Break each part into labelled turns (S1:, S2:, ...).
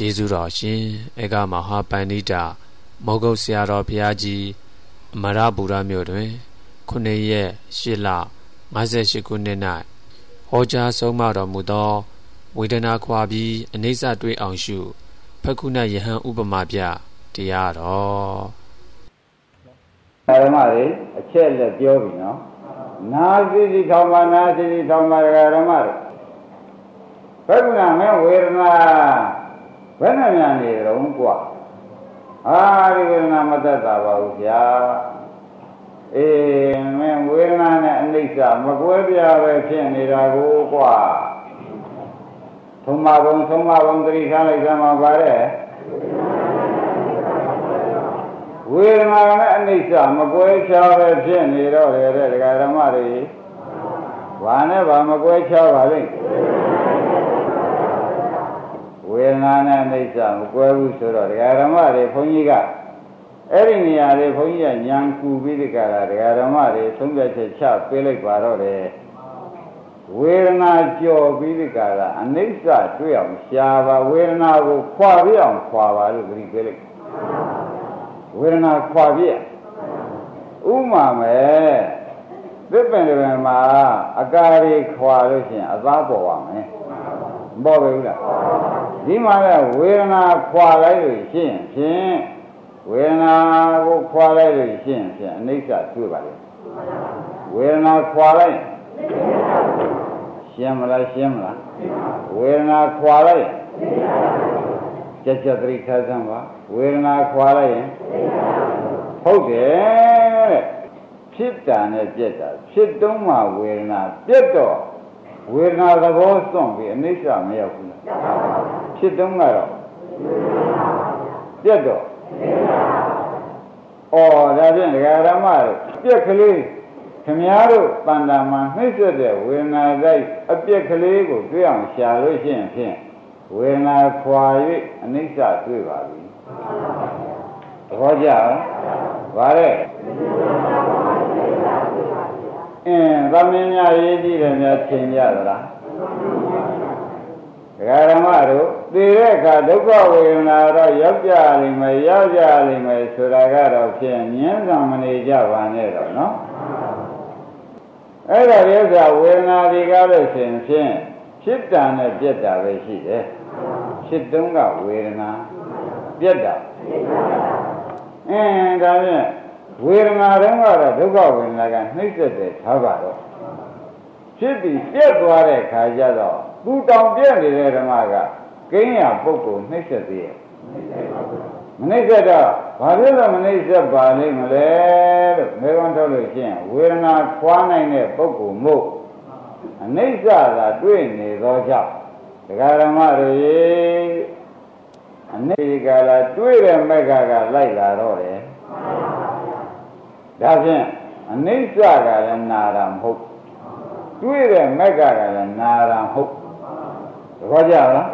S1: ကျေးဇူးတော်ရှင်ဧကမဟာပန္နိတာမောဂုတ်ဆရာတော်ဘုရားကြီးအမရဗုဒ္ဓမြို့တွင်9ရက်8လ58ခုနှစ်၌ဟောကြားဆုံးမတော်မူသောဝေဒနာခွာပြီးအနိစ္စတွေးအောင်ရှုဖက္ခုနယဟန်ဥပမာပြတရားတော်
S2: ဓမ္မတွေအချက်လက်ပြောပြီနော်နာစီစီထောင်ပါနာစီစီထောင်ပါဓမ္မတွေဘယ်ကုဏမဲဝေဒနာ ဘယ်နဲ့များနေတော့กว่าအာဒီဝေဒနာမသက်တာပါဘူးဗျာအေးမင်းဝေဒနာနဲ့အနိစ္စမကွဲပြားပဲဖြစ်နေတာကိုกว่าသုံးပါဘုံသုံးပါဘုံသတိထားလိုက်သမှာပါတဲ့ဝေဒနာနဲ့အနိစ္စမကွဲခြားပဲဖြစ်နေတော့တယ်တဲ့ဒကာဓမ္မတွေဘာနဲ့ဘာမကွဲခြားပါလိမ့် ဝေဒနာနဲ့အိဋ္ဌမကွဲဘူးဆိုတော့ဒကာဓမ္မတွေဘုန်းကြီးကအဲ့ဒီနေရာတွေဘုန်းကြီးကညံကူပြီးဒီကရာဒကာဓမ္မတွေသုံးပြချက်ချပေးလိုက်ပါတော့တယ်ဝေဒနာကြော်ပြီးဒီကရာအနိစ္စတွေ့အောင်ရှားပါဝေဒနာကိုခွာပြအောင်ခွာပါလို့ဂရိပေးလိုက်ဝေဒနာခွာပြဥမာမဲ့သစ်ပင်တွေမှာအကာတွေခွာလို့ရှိရင်အသားပေါ်ပါမယ်မပေါ်ဘူးလား ဒီမှာလည်းဝေဒနာခွာလိုက်လို့ရှိရင်ဖြင့်ဝေဒနာကိုခွာလိုက်လို့ရှိရင်ဖြင့်အနိစ္စတွေ့ပါလေဝေဒနာခွာလိုက်ရှင်းမလားရှင်းမလားဝေဒနာခွာလိုက်ကြက်ကြက်သတိထားစမ်းပါဝေဒနာခွာလိုက်ရင်ဟုတ်တယ်တဲ့ဖြစ်တာနဲ့ပြက်တာဖြစ်တုံးမှဝေဒနာပြက်တော့ ဝေဒနာသဘောစွန့်ပြီးအနိစ္စမရောက်ဘူးလားဖြစ်တုံးကတော့ပြက်တော့ဩဒါဖြင့်ဒကာရမတို့ပြက်ကလေးခမည်းတော်တန်တာမှာနှိမ့်ဆက်တဲ့ဝေဒနာတိုက်အပြက်ကလေးကိုတွေ့အောင်ရှာလို့ရှိရင်ဖြင့်ဝေဒနာခွာ၍အနိစ္စတွေ့ပါပြီသဘောကျလားဗါတဲ့ အင်းသမင်းများရေးကြည့်တယ်များသင်ကြသလားဒကာရမတို့သိတဲ့အခါဒုက္ခဝေဒနာတော့ရောက်ကြလိမ့်မယ်ရောက်ကြလိမ့်မယ်ဆိုတာကတော့ဖြင့်မြင်းကံမနေကြပါနဲ့တော့နော်အဲ့ဒါရဲ့ဆိုဝေဒနာတွေကလို့ရှင်ဖြင့်ဖြစ်တာနဲ့ပြက်တာပဲရှိတယ်ဖြစ်တုံးကဝေဒနာပြက်တာအင်းဒါဖြင့် ဝေဒနာတုံးကတော့ဒုက္ခဝေဒနာကနှိမ့်ဆက်တယ်ထားပါတော့ဖြစ်ပြီးပြက်သွားတဲ့ခါကျတော့သူတောင်ပြက်နေတဲ့ဓမ္မကကိန်းရပုဂ္ဂိုလ်နှိမ့်ဆက်သေးရဲ့မနှိမ့်ဆက်တော့ဘာဖြစ်လို့မနှိမ့်ဆက်ပါလိမ့်မလဲလို့မေခွန်းထုတ်လို့ရှိရင်ဝေဒနာခွာနိုင်တဲ့ပုဂ္ဂိုလ်မို့အနိစ္စသာတွေ့နေသောကြောင့်ဒကာဓမ္မတွေအနိစ္စကလာတွေ့တဲ့မက်ကကလိုက်လာတော့တယ် ဒါဖြင့်အနိစ္စကလည်းနာတာမဟုတ်တွေ့တဲ့မက်ကကလည်းနာတာမဟုတ်သဘောကျလား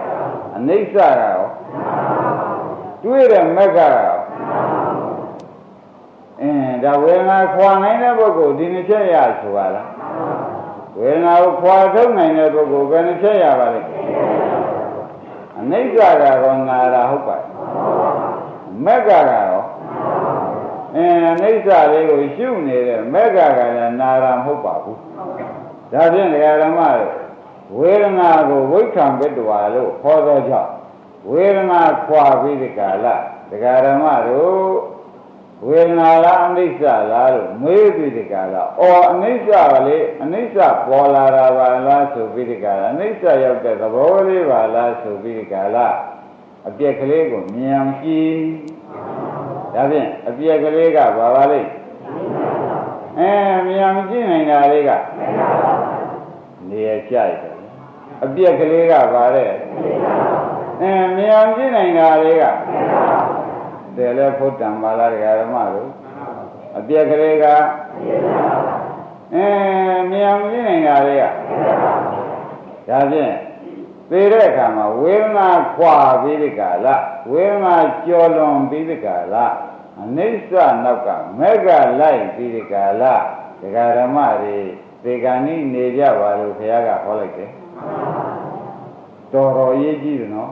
S2: အနိစ္စကရောတွေ့တဲ့မက်ကရောအင်းဒါဝေဒနာခွာနိုင်တဲ့ပုဂ္ဂိုလ်ဒီနှစ်ချက်ရဆိုပါလားဝေဒနာကိုခွာထုတ်နိုင်တဲ့ပုဂ္ဂိုလ်ဘယ်နှစ်ချက်ရပါလဲအနိစ္စကတော့နာတာဟုတ်ပါမက်ကကရော အင်းအနိစ္စလေးကိုရှုနေတဲ့မက်ကကလည်းနာတာမဟုတ်ပါဘူးဒါဖြင့်ဒကာဓမ္မတို့ဝေဒနာကိုဝိခံပတ္တဝါလို့ခေါ်သောကြောင့်ဝေဒနာခွာပြီးဒီကာလဒကာဓမ္မတို့ဝေဒနာလားအနိစ္စလားလို့မေးပြီးဒီကာလအော်အနိစ္စပါလေအနိစ္စပေါ်လာတာပါလားဆိုပြီးဒီကာလအနိစ္စရောက်တဲ့သဘောလေးပါလားဆိုပြီးဒီကာလအပြက်ကလေးကိုမြင်ကြည့် ဒါဖြင့်အပြက်ကလေးကဘာပါလိမ့်အဲမြင်ကြည့်နိုင်တာလေးကနေရကြိုက်တယ်အပြက်ကလေးကပါတဲ့အဲမြောင်ကြည့်နိုင်တာလေးကတယ်လဲဖုတ်တံပါလားဒကာဓမ္မတို့အပြက်ကလေးကအဲမြောင်ကြည့်နိုင်တာလေးကဒါဖြင့် သိတဲ့အခါမှာဝေဒနာခွာပြီးဒီကလာဝေဒနာကြော်လွန်ပြီးဒီကလာအနိစ္စနောက်ကမေဃလိုက်ပြီးဒီကလာဒကာဓမ္မတွေသေကံဤနေကြပါလို့ဘုရားကဟောလိုက်တယ်တတော်တော်ရေးကြည့်တယ်နော်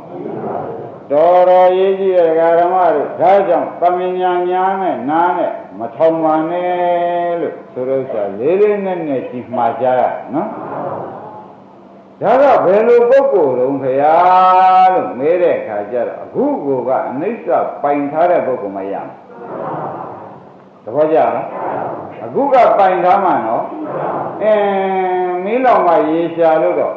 S2: တော်တော်ရေးကြည့်တဲ့ဓမ္မတို့ဒါကြောင့်သမညာညာနဲ့နားနဲ့မထောင်ပါနဲ့လို့ဆိုလို့ဆိုလေးလေးနက်နက်ကြီးမှားကြရနော် ဒါကဘယ်လိုပုဂ္ဂိုလ်တုံးခရားလို့မေးတဲ့အခါကျတော့အခုကိုကအနိစ္စပိုင်ထားတဲ့ပုဂ္ဂိုလ်မရဘူးတပည့်ကြလားအခုကပိုင်ထားမှနော်အင်းမင်းလောင်ကရေရှာလို့တော့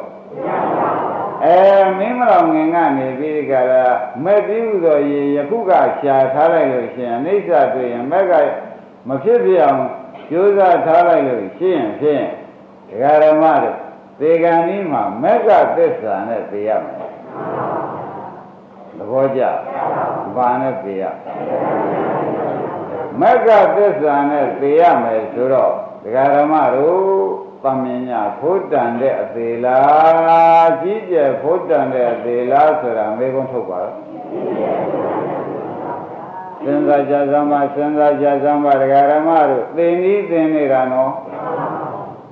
S2: အဲမင်းမလောင်ငင်ကနေပြီးကြတာမဲ့ပြီးဥသောရေယခုကရှာထားလိုက်လို့ရှိရင်အနိစ္စတွေ့ရင်မဲ့ကမဖြစ်ပြအောင်ကြိုးစားထားလိုက်လို့ရှိရင်ဖြင့်ဒကာရမတို့ သေကံဤမှာမက္ကသစ္စာနဲ့သိရမယ်သဘောကျဘာနဲ့သိရမက္ကသစ္စာနဲ့သိရမယ်ဆိုတော့ဒကာရမတို့သမင်ညာဖို့တန်တဲ့အသေးလားကြီးကျယ်ဖို့တန်တဲ့အသေးလားဆိုတာမေးခွန်းထုတ်ပါတော့စဉ်းစားကြစမ်းပါစဉ်းစားကြစမ်းပါဒကာရမတို့သိနည်းသိနေတာနော်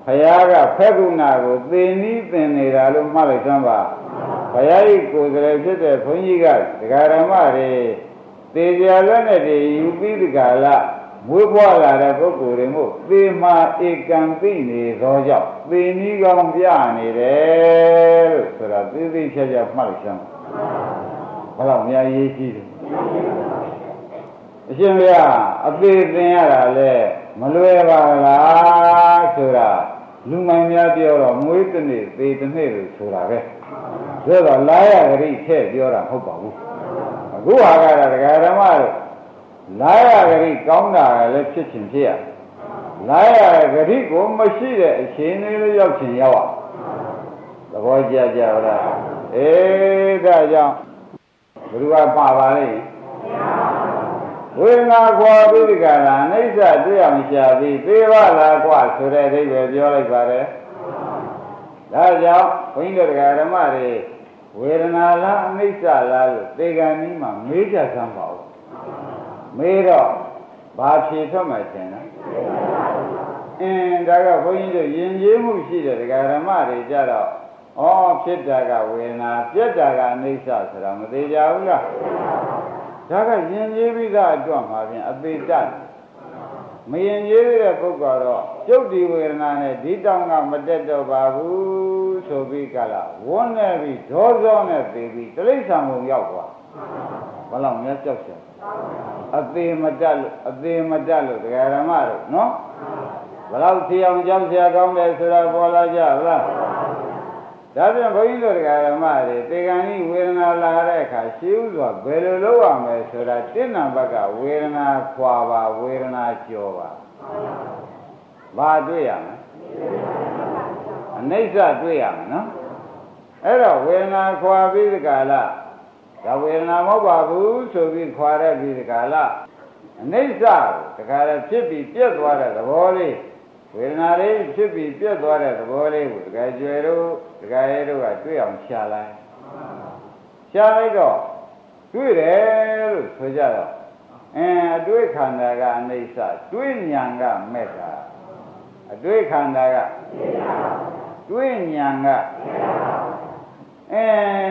S2: ဘုရားကဖက်ကုဏကိုသေနည်းသင်နေတာလို့မှတ်လိုက်သမ်းပါဘုရားကြီးကိုယ်စရဖြစ်တဲ့ဘုန်းကြီးကဒကာရမတွေသေကြလက်နဲ့တည်းယူပြီးဒီကလာမွေးဖွားလာတဲ့ပုဂ္ဂိုလ်တွေမို့သေမာဧကံသိနေသောကြောင့်သေနည်းကောင်းပြနေတယ်လို့ဆိုတာသိသိချာချာမှတ်လိုက်သမ်းဘယ်တော့အများကြီးကြီးတယ်အရှင်ဘုရားအသေးသင်ရတာလဲမလွယ်ပါလားဆိုတာ လူမိုင်များပြောတော့မွေးတစ်နေ့သေတစ်နေ့လို့ဆိုတာပဲဆိုတော့လာရဂရိထည့်ပြောတာမဟုတ်ပါဘူးအခုဟာကတော့ဒကာဓမ္မတို့လာရဂရိကောင်းတာလည်းဖြစ်ချင်ဖြစ်ရလာရဂရိကိုမရှိတဲ့အခြေအနေလေးရောက်ချင်ရောက်သဘောကျကြလားအေးဒါကြောင့်ဘုရားပါပါလိမ့် ဝေဒနာကွာပြီးဒီကလာအိဋ္ဌတွေ့အောင်ရှာပြီးသေပါလားကွာဆိုတဲ့အဓိပ္ပာယ်ပြောလိုက်ပါတယ်ဒါကြောင့်ဘုန်းကြီးတို့ဓမ္မတွေဝေဒနာလားအနိစ္စလားလို့သေကံကြီးမှာမေးကြစမ်းပါဦးမေးတော့ဘာဖြေထွက်မှထင်လဲအင်းဒါကဘုန်းကြီးတို့ယဉ်ကျေးမှုရှိတဲ့ဓမ္မတွေကြတော့ဩဖြစ်တာကဝေဒနာပြက်တာကအနိစ္စဆိုတာမသေးကြဘူးလား ဒါကယဉ်ကျေးပြီးသားအတွက်မှာဖြင့်အသေးတတ်မယဉ်ကျေးတဲ့ပုဂ္ဂိုလ်တော့ကျုပ်ဒီဝေဒနာနဲ့ဒီတောင်ကမတက်တော့ပါဘူးဆိုပြီးကလာဝန်းနေပြီးဒေါဇောနဲ့သိပြီးတိရစ္ဆာန်ကုန်ရောက်သွားဘယ်လောက်များကြောက်ရှာအသေးမတက်လို့အသေးမတက်လို့တရားဓမ္မတို့နော်ဘယ်လောက်ထီအောင်ကြောက်ရှာကောင်းတယ်ဆိုတာပေါ်လာကြလား ဒါပြန်ဘုန်းကြီးတို့တရားဓမ္မတွေတေဂန်ဤဝေဒနာလာတဲ့အခါရှင်းဥစွာဘယ်လိုလုပ်ရမလဲဆိုတာတင့်နံဘက်ကဝေဒနာခွာပါဝေဒနာကြောပါဘာတွေ့ရမလဲအနိစ္စတွေ့ရမယ်နော်အဲ့တော့ဝေဒနာခွာပြီးဒီကလာဒါဝေဒနာမဟုတ်ပါဘူးဆိုပြီးခွာတဲ့ပြီးဒီကလာအနိစ္စတခါတည်းဖြစ်ပြီးပြက်သွားတဲ့သဘောလေး ဝေဒနာလေးဖြစ်ပြီးပြက်သွားတဲ့သဘောလေးကိုတကယ်ကျွယ်တို့တကယ်ရဲတို့ကတွေ့အောင်ရှာလိုက်ရှာလိုက်တော့တွေ့တယ်လို့ဆိုကြတော့အဲအတွေ့ခန္ဓာကအိဋ္ဌတွေ့ဉာဏ်ကမဲ့တာအတွေ့ခန္ဓာကတွေ့ဉာဏ်ကအဲ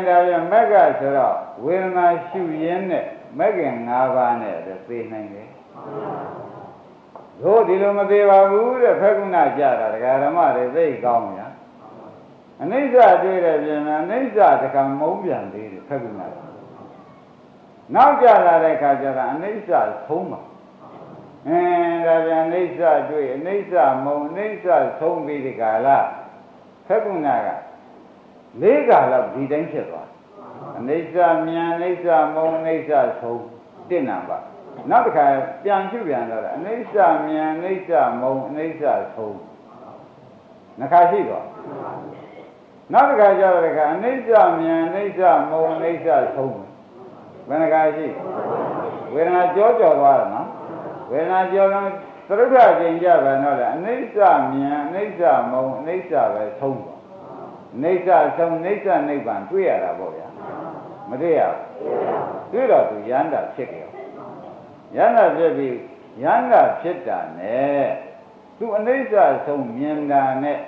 S2: ဒါပြန်မက်ကဆိုတော့ဝေဒနာရှုရင်းနဲ့မက်ကင်၅ပါးနဲ့သိနိုင်တယ် တို့ဒီလိုမသေးပါဘူးတဲ့ဖက်ကုဏကြတာဒကာဓမ္မတွေသိကောင်းညာအနိစ္စတွေ့တဲ့ပြင်မှာအနိစ္စတခါမုံပြန်သေးတယ်ဖက်ကုဏနောက်ကြလာတဲ့ခါကျတော့အနိစ္စဆုံးပါအင်းဒါပြန်အနိစ္စတွေ့အနိစ္စမုံအနိစ္စဆုံးပြီးဒီကာလဖက်ကုဏကလေးကာလဒီတိုင်းဖြစ်သွားအနိစ္စမြန်အနိစ္စမုံအနိစ္စဆုံးတင့်နံပါတ် နောက်တစ်ခါပြန်ရှုပြန်တော့အနိစ္စမြန်အနိစ္စမုံအနိစ္စဆုံးနှခါရှိတော့နောက်တစ်ခါကျတော့အနိစ္စမြန်အနိစ္စမုံအနိစ္စဆုံးဘယ်နှခါရှိဝေဒနာကြောကြောသွားတယ်နော်ဝေဒနာကြောကသရုပ်ထကျင်ကြပါတော့လေအနိစ္စမြန်အနိစ္စမုံအနိစ္စပဲဆုံးသွားအနိစ္စဆုံးအနိစ္စနိဗ္ဗာန်တွေ့ရတာပေါ့ဗျာမတွေ့ရဘူးတွေ့တော့သူရန်တာဖြစ်ကြရော ယန္တာဖြစ်ပြီးယန္တာဖြစ်တာနဲ့သူအနိစ္စဆုံးမြင်တာနဲ့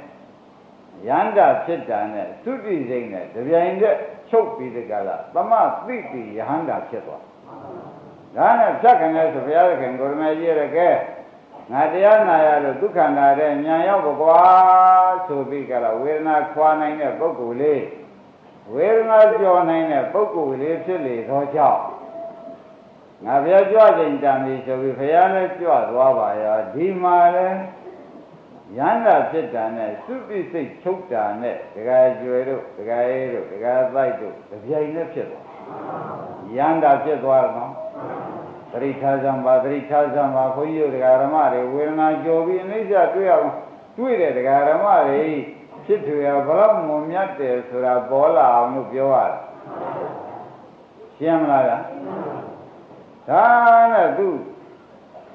S2: ယန္တာဖြစ်တာနဲ့သုတိစိတ်နဲ့တပြိုင်တည်းချုပ်ပြီးတကလားသမသိတိယဟန္တာဖြစ်သွားဒါနဲ့ဖြတ်ခင်လဲဆိုဘုရားသခင်ကိုရမေကြီးရကဲငါတရားနာရလို့ဒုက္ခနာတဲ့ညာရောက်ပကွာဆိုပြီးကြတော့ဝေဒနာခွာနိုင်တဲ့ပုဂ္ဂိုလ်လေးဝေဒနာကြော်နိုင်တဲ့ပုဂ္ဂိုလ်လေးဖြစ်လေသောကြောင့် ငါဘုရားကြွချိန်တန်ပြီဆိုပြီးဘုရားလည်းကြွသွားပါရောဒီမှာလည်းရန္တာဖြစ်တာနဲ့သုပိစိတ်ချုပ်တာနဲ့ဒကာကျွယ်တို့ဒကာရဲတို့ဒကာသိုက်တို့ကြပြိုင်နဲ့ဖြစ်သွားရန္တာဖြစ်သွားတော့သတိထားစံပါသတိထားစံပါခွန်ကြီးတို့ဒကာရမတွေဝေဒနာကြော်ပြီးအနိစ္စတွေ့အောင်တွေ့တဲ့ဒကာရမတွေဖြစ်ထွေရဘလောက်မွန်မြတ်တယ်ဆိုတာပေါ်လာအောင်လို့ပြောရတယ်ရှင်းမလားဗျ ဒါနဲ့သူ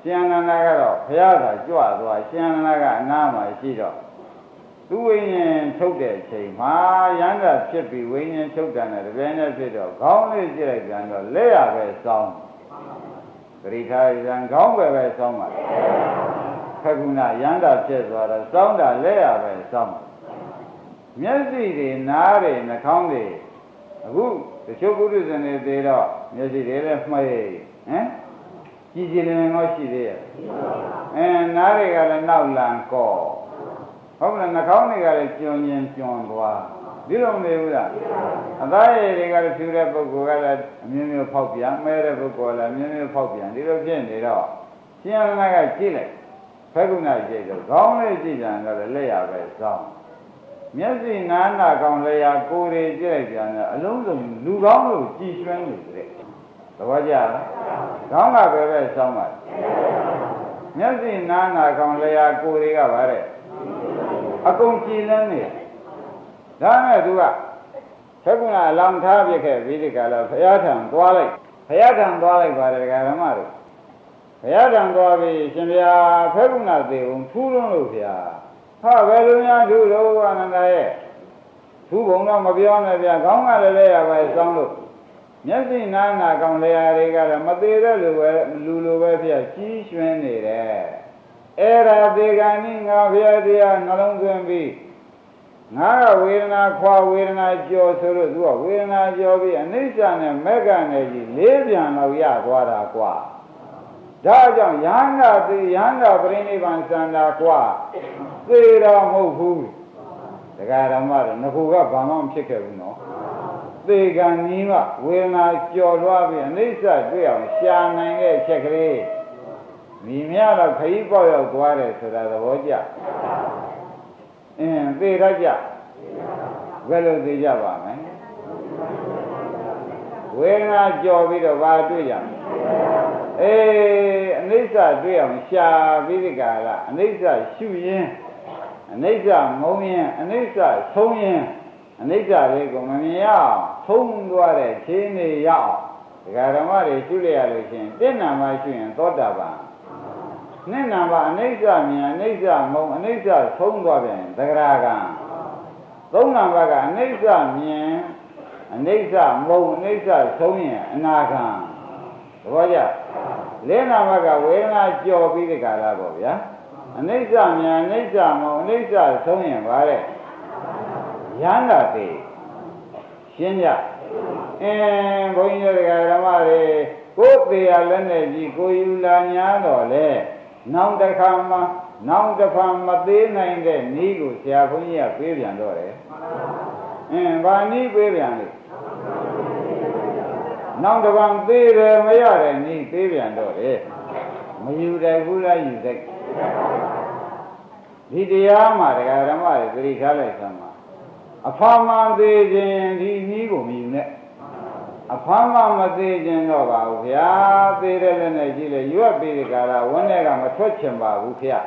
S2: ရှင်နန္ဒကတော့ဘုရားသာကြွသွားရှင်နန္ဒကအနားမှာရှိတော့သူဝိညာဉ်ထုတ်တဲ့အချိန်မှာရန္တာဖြစ်ပြီးဝိညာဉ်ထုတ်တယ်နဲ့တပြိုင်တည်းဖြစ်တော့ခေါင်းလေးကြည့်လိုက်ပြန်တော့လက်ရပဲစောင်းပရိထာရံခေါင်းပဲပဲစောင်းပါခကုဏရန္တာဖြစ်သွားတော့စောင်းတာလက်ရပဲစောင်းမျက်စိတွေနားတွေနှာခေါင်းတွေအခုတချို့ပုရိသန်တွေသေးတော့မျက်စိတွေလည်းမှိတ် ဟမ်ကြည်ကြည်လင်လင်တော့ရှိသေးရဲ့အဲနားတွေကလည်းနောက်လန်ကော့ဟုတ်လားနှာခေါင်းတွေကလည်းကျွံရင်ကျွံသွားဒီလိုမနေဘူးလားအသားရည်တွေကလည်းဖြူတဲ့ပုဂ္ဂိုလ်ကလည်းအမျိုးမျိုးဖောက်ပြန်မဲတဲ့ပုဂ္ဂိုလ်လည်းအမျိုးမျိုးဖောက်ပြန်ဒီလိုဖြစ်နေတော့ရှင်ရဏကကြည့်လိုက်ဖက်ကုဏကြည့်တော့ခေါင်းလေးကြည့်ပြန်တော့လက်ရပဲစောင်းမျက်စိနားနာကောင်းလျာကိုယ်တွေကြည့်လိုက်ပြန်တော့အလုံးစုံလူကောင်းလို့ကြည်ကျွမ်းနေတယ် သဘောကျလားခေါင်းကပဲပဲစောင်းပါမျက်စိနားနာကောင်းလျာကိုယ်တွေကဗါတဲ့အကုန်ကြည်လန်းနေဒါနဲ့သူကသက်ကုဏအလောင်းထားပြခဲ့ပြီးဒီကလာဘုရားထံသွားလိုက်ဘုရားထံသွားလိုက်ပါတယ်ဓမ္မတို့ဘုရားထံသွားပြီးရှင်ဗျာဖက်ကုဏသေးုံထူးလွန်းလို့ဗျာဟာဘယ်လိုများထူးလို့အနန္ဒရဲ့ထူးဘုံတော့မပြောနဲ့ဗျာခေါင်းကလည်းလဲရပါစောင်းလို့ မျက်စိနားနာကောင်လေယာတွေကလည်းမသေးတဲ့လူပဲလူလိုပဲဖြစ်ကြီးရွှင်နေတယ်အဲ့ဒါဒီကနေ့ငါဘုရားတရားနှလုံးသွင်းပြီးငါကဝေဒနာခွာဝေဒနာကြော်ဆိုလို့သူကဝေဒနာကြော်ပြီးအနိစ္စနဲ့မက္ကနဲ့ကြီးလေးပြန်တော့ရသွားတာကွာဒါကြောင့်ယန္တာသေယန္တာပြိဋိဘံစန္တာကွာသေတော်မဟုတ်ဘူးတရားဓမ္မတော့ငခုကဘာမှမဖြစ်ခဲ့ဘူးနော် သေကံနီးကဝေဒနာကြော်လွှားပြီးအနိစ္စတွေ့အောင်ရှာနိုင်တဲ့ချက်ကလေးမိမြတော့ခရီးပေါက်ရောက်သွားတယ်ဆိုတာသဘောကျအင်းသေရကြဘယ်လိုသေကြပါမလဲဝေဒနာကြော်ပြီးတော့ဘာတွေ့ကြမလဲအေးအနိစ္စတွေ့အောင်ရှာပြီးဒီကလာအနိစ္စရှုရင်းအနိစ္စမုံရင်အနိစ္စဆုံးရင် အနိစ္စလေးကိုမမြင်ရအောင်ထုံးသွားတဲ့ခြေနေရအောင်ဒကာဓမ္မတွေရှုလိုက်ရလို့ရှိရင်တဏ္ဍာမှရှုရင်သောတာပန်နှစ်နာပါအနိစ္စမြင်အနိစ္စမုံအနိစ္စဆုံးသွားပြန်သဂရာကံသုံးနာပါကအနိစ္စမြင်အနိစ္စမုံအနိစ္စဆုံးရင်အနာကံသဘောကျလေးနာပါကဝေဒနာကြော်ပြီးဒီကလာပေါ့ဗျာအနိစ္စမြင်အနိစ္စမုံအနိစ္စဆုံးရင်ဗါတဲ့ ရဟန္တာသေးရှင်းကြအင်းဘုန်းကြီးတို့ဓမ္မတွေကိုယ်သေးရလက်နဲ့ကြီးကိုယူလာညာတော့လေနောင်တစ်ခါမှနောင်တစ်ဖန်မသေးနိုင်တဲ့ဤကိုဆရာဘုန်းကြီးကပြေးပြန်တော့တယ်အင်းဗာနီးပြေးပြန်လေနောင်တစ်ဖန်သေးတယ်မရတဲ့ဤပြေးပြန်တော့တယ်မယူတယ်ဘူးလားယူတယ်ဒီတရားမှာတရားဓမ္မတွေသတိထားလိုက်သမ်းပါ အဖာမှန်သေးခြင်းဒီနည်းကိုမယူနဲ့အဖားမှမသေးခြင်းတော့ပါဘူးဗျာသေးတဲ့လည်းနဲ့ကြည့်လေရွက်ပြီးဒီကရာဝန်းထဲကမထွက်ချင်ပါဘူးဗျာ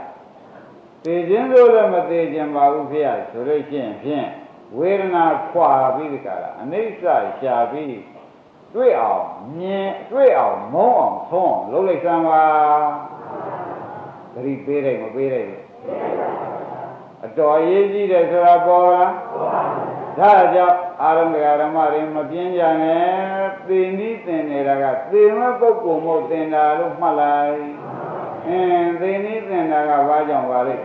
S2: သေခြင်းဆိုလည်းမသေးခြင်းပါဘူးဗျာဆိုလို့ရှိရင်ဖြင့်ဝေဒနာခွာပြီးဒီကရာအနိစ္စရှာပြီးတွေ့အောင်မြင်တွေ့အောင်မုန်းအောင်ဆုံးအောင်လုပ်လိုက်စမ်းပါဂရိပေးတယ်မပေးတယ် အတော်ရေးကြည့်တယ်ဆိုတာပေါ်လားဒါကြောင့်အာရုံကဓမ္မတွေမပြင်းကြနဲ့သိနီးသင်နေတာကသေမပုဂ္ဂိုလ်မို့သင်တာလို့မှတ်လိုက်အင်းသိနီးသင်တာကဘာကြောင့်ပါလဲ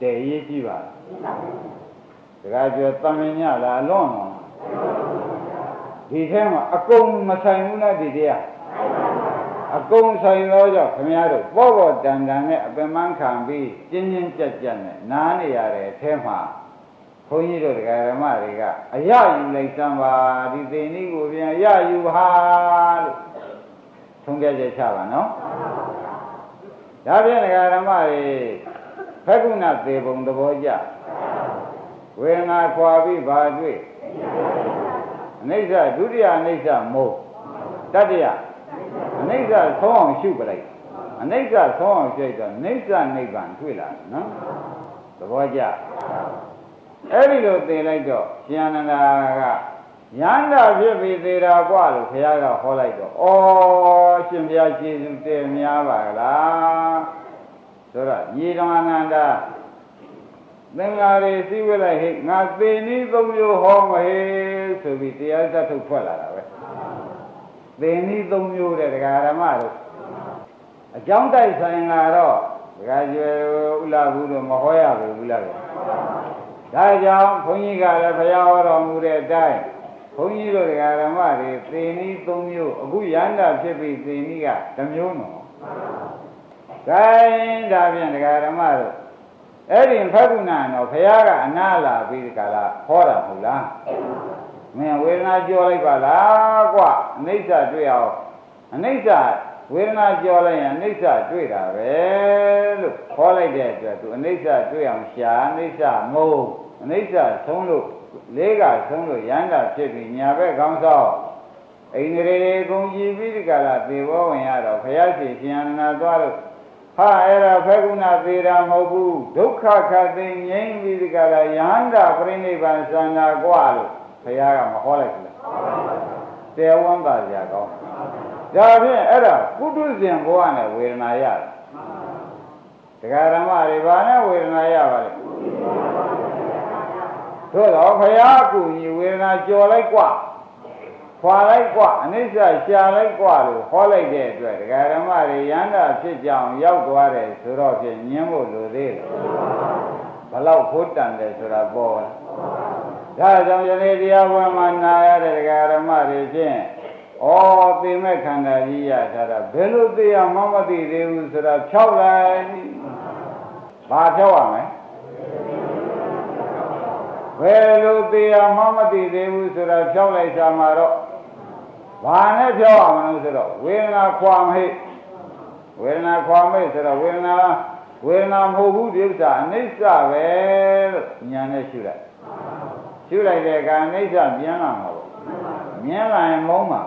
S2: တဲ့ရေးကြည့်ပါတခါကျော်တမင်ညလားအလွန်တော့ဒီထဲမှာအကုန်မဆိုင်ဘူးလားဒီတရား အကုန်ဆိုင်တော့ကြောင့်ခမည်းတော်ပေါ့ပေါ့တန်တန်နဲ့အပင်မခံပြီးကျင်းချင်းကြက်ကြက်နဲ့နားနေရတဲ့အထဲမှာဘုန်းကြီးတို့တရားဓမ္မတွေကအရယူလိုက်စမ်းပါဒီသိဏီကိုပြန်ရယူဟာလို့ထုံးကြချက်ချပါနော်ဒါဖြင့်တရားဓမ္မတွေဖက္ကုဏသေဘုံသဘောကြဝေဒနာခွာပြီးဘာတွေ့အနိစ္စဒုတိယအနိစ္စမို့တတိယ အနိစ္စဆုံးအောင်ရှုပလိုက်အနိစ္စဆုံးအောင်ရှုတော့နိစ္စနိဗ္ဗာန်တွေ့လာနော်သဘောကျအဲ့ဒီလိုသိလိုက်တော့ရှင်အနန္ဒာကယန္တာဖြစ်ပြီးသေးတာกว่าလို့ခရကဟောလိုက်တော့ဩရှင်ဘုရားကျေးဇူးတင်များပါလားဆိုတော့ညီတော်အနန္ဒာသင်္ဃာရီစည်းဝဲလိုက်ဟိငါသေနည်းသုံးမျိုးဟောမဟေဆိုပြီးတရားသတ်ထုတ်ထွက်လာတာပဲ သေနည်းသုံးမျိုးတဲ့ဒကာရမတို့အကြောင်းတိုက်ဆိုင်လာတော့ဒကာကျွယ်ဥလာဘူးလို့မဟောရဘူးလားဒါကြောင့်ဘုန်းကြီးကလည်းဘုရားဟောတော်မူတဲ့အတိုင်းဘုန်းကြီးတို့ဒကာရမတွေသေနည်းသုံးမျိုးအခုရန္တာဖြစ်ပြီးသေနည်းကတစ်မျိုးနော်။ဒါရင်ဒါဖြင့်ဒကာရမတို့အဲ့ဒီဖက္ကုဏတော့ဘုရားကအနာလာပြီးဒီကလာဟောတာမဟုတ်လား မင်းဝေဒနာကြောလိုက်ပါလားကွအနိစ္စတွေ့အောင်အနိစ္စဝေဒနာကြောလိုက်ရင်အနိစ္စတွေ့တာပဲလို့ခေါ်လိုက်တဲ့အတွက်သူအနိစ္စတွေ့အောင်ရှာအနိစ္စမဟုတ်အနိစ္စဆုံးလို့လေးကဆုံးလို့ရမ်းတာဖြစ်ပြီးညာဘက်ခေါင်းဆောက်အိန္ဒြေတွေကုန်ကြည့်ပြီးဒီကလာသေဘောဝင်ရတော့ဘုရားရှင်ရှင်အနန္ဒသွားလို့ဟာအဲ့ဒါဖကုဏသေးတာမဟုတ်ဘူးဒုက္ခခသိငြိမ့်ပြီးဒီကလာယဟန္တာပြိဋိဘံသန္တာกว่าလို့ ဘုရားကမဟောလိုက်ဘူးလားတေဝံပါကြကောင်းဒါဖြင့်အဲ့ဒါပုထုဇဉ်ဘဝနဲ့ဝေဒနာရတယ်တရားဓမ္မတွေဘာနဲ့ဝေဒနာရပါလဲသို့တော့ဘုရားကူညီဝေဒနာကြော်လိုက်กว่าခွာလိုက်กว่าအနိစ္စရှာလိုက်กว่าလို့ဟောလိုက်တဲ့အတွက်ဒကာဓမ္မတွေရန္တာဖြစ်ကြောင်ရောက်သွားတယ်ဆိုတော့ဖြင့်ညင်းဖို့လိုသေးတယ်ဘလောက်ဖို့တန်တယ်ဆိုတာပေါ်လာ ဒါကြောင့်ယနေ့တရားပွဲမှာနာရတဲ့ဒကာဓမ္မတွေဖြင့်ဩသိမဲ့ခန္ဓာကြီးရထားတာဘယ်လိုသိရမှမသိသေးဘူးဆိုတာဖြောက်လိုက်ဘာဖြောက်ရမလဲဘယ်လိုသိရမှမသိသေးဘူးဆိုတာဖြောက်လိုက်တာမှာတော့ဘာနဲ့ဖြောက်ရမလို့ဆိုတော့ဝေဒနာခွာမိတ်ဝေဒနာခွာမိတ်ဆိုတော့ဝေဒနာဝေဒနာမဟုတ်ဘူးဒီဥစ္စာအနိစ္စပဲလို့ညာနဲ့ရှုလိုက် ရှုလိုက်တဲ့အခါအနိစ္စပြန်လာမှာပေါ့မြင်လာရင်မုန်းပါ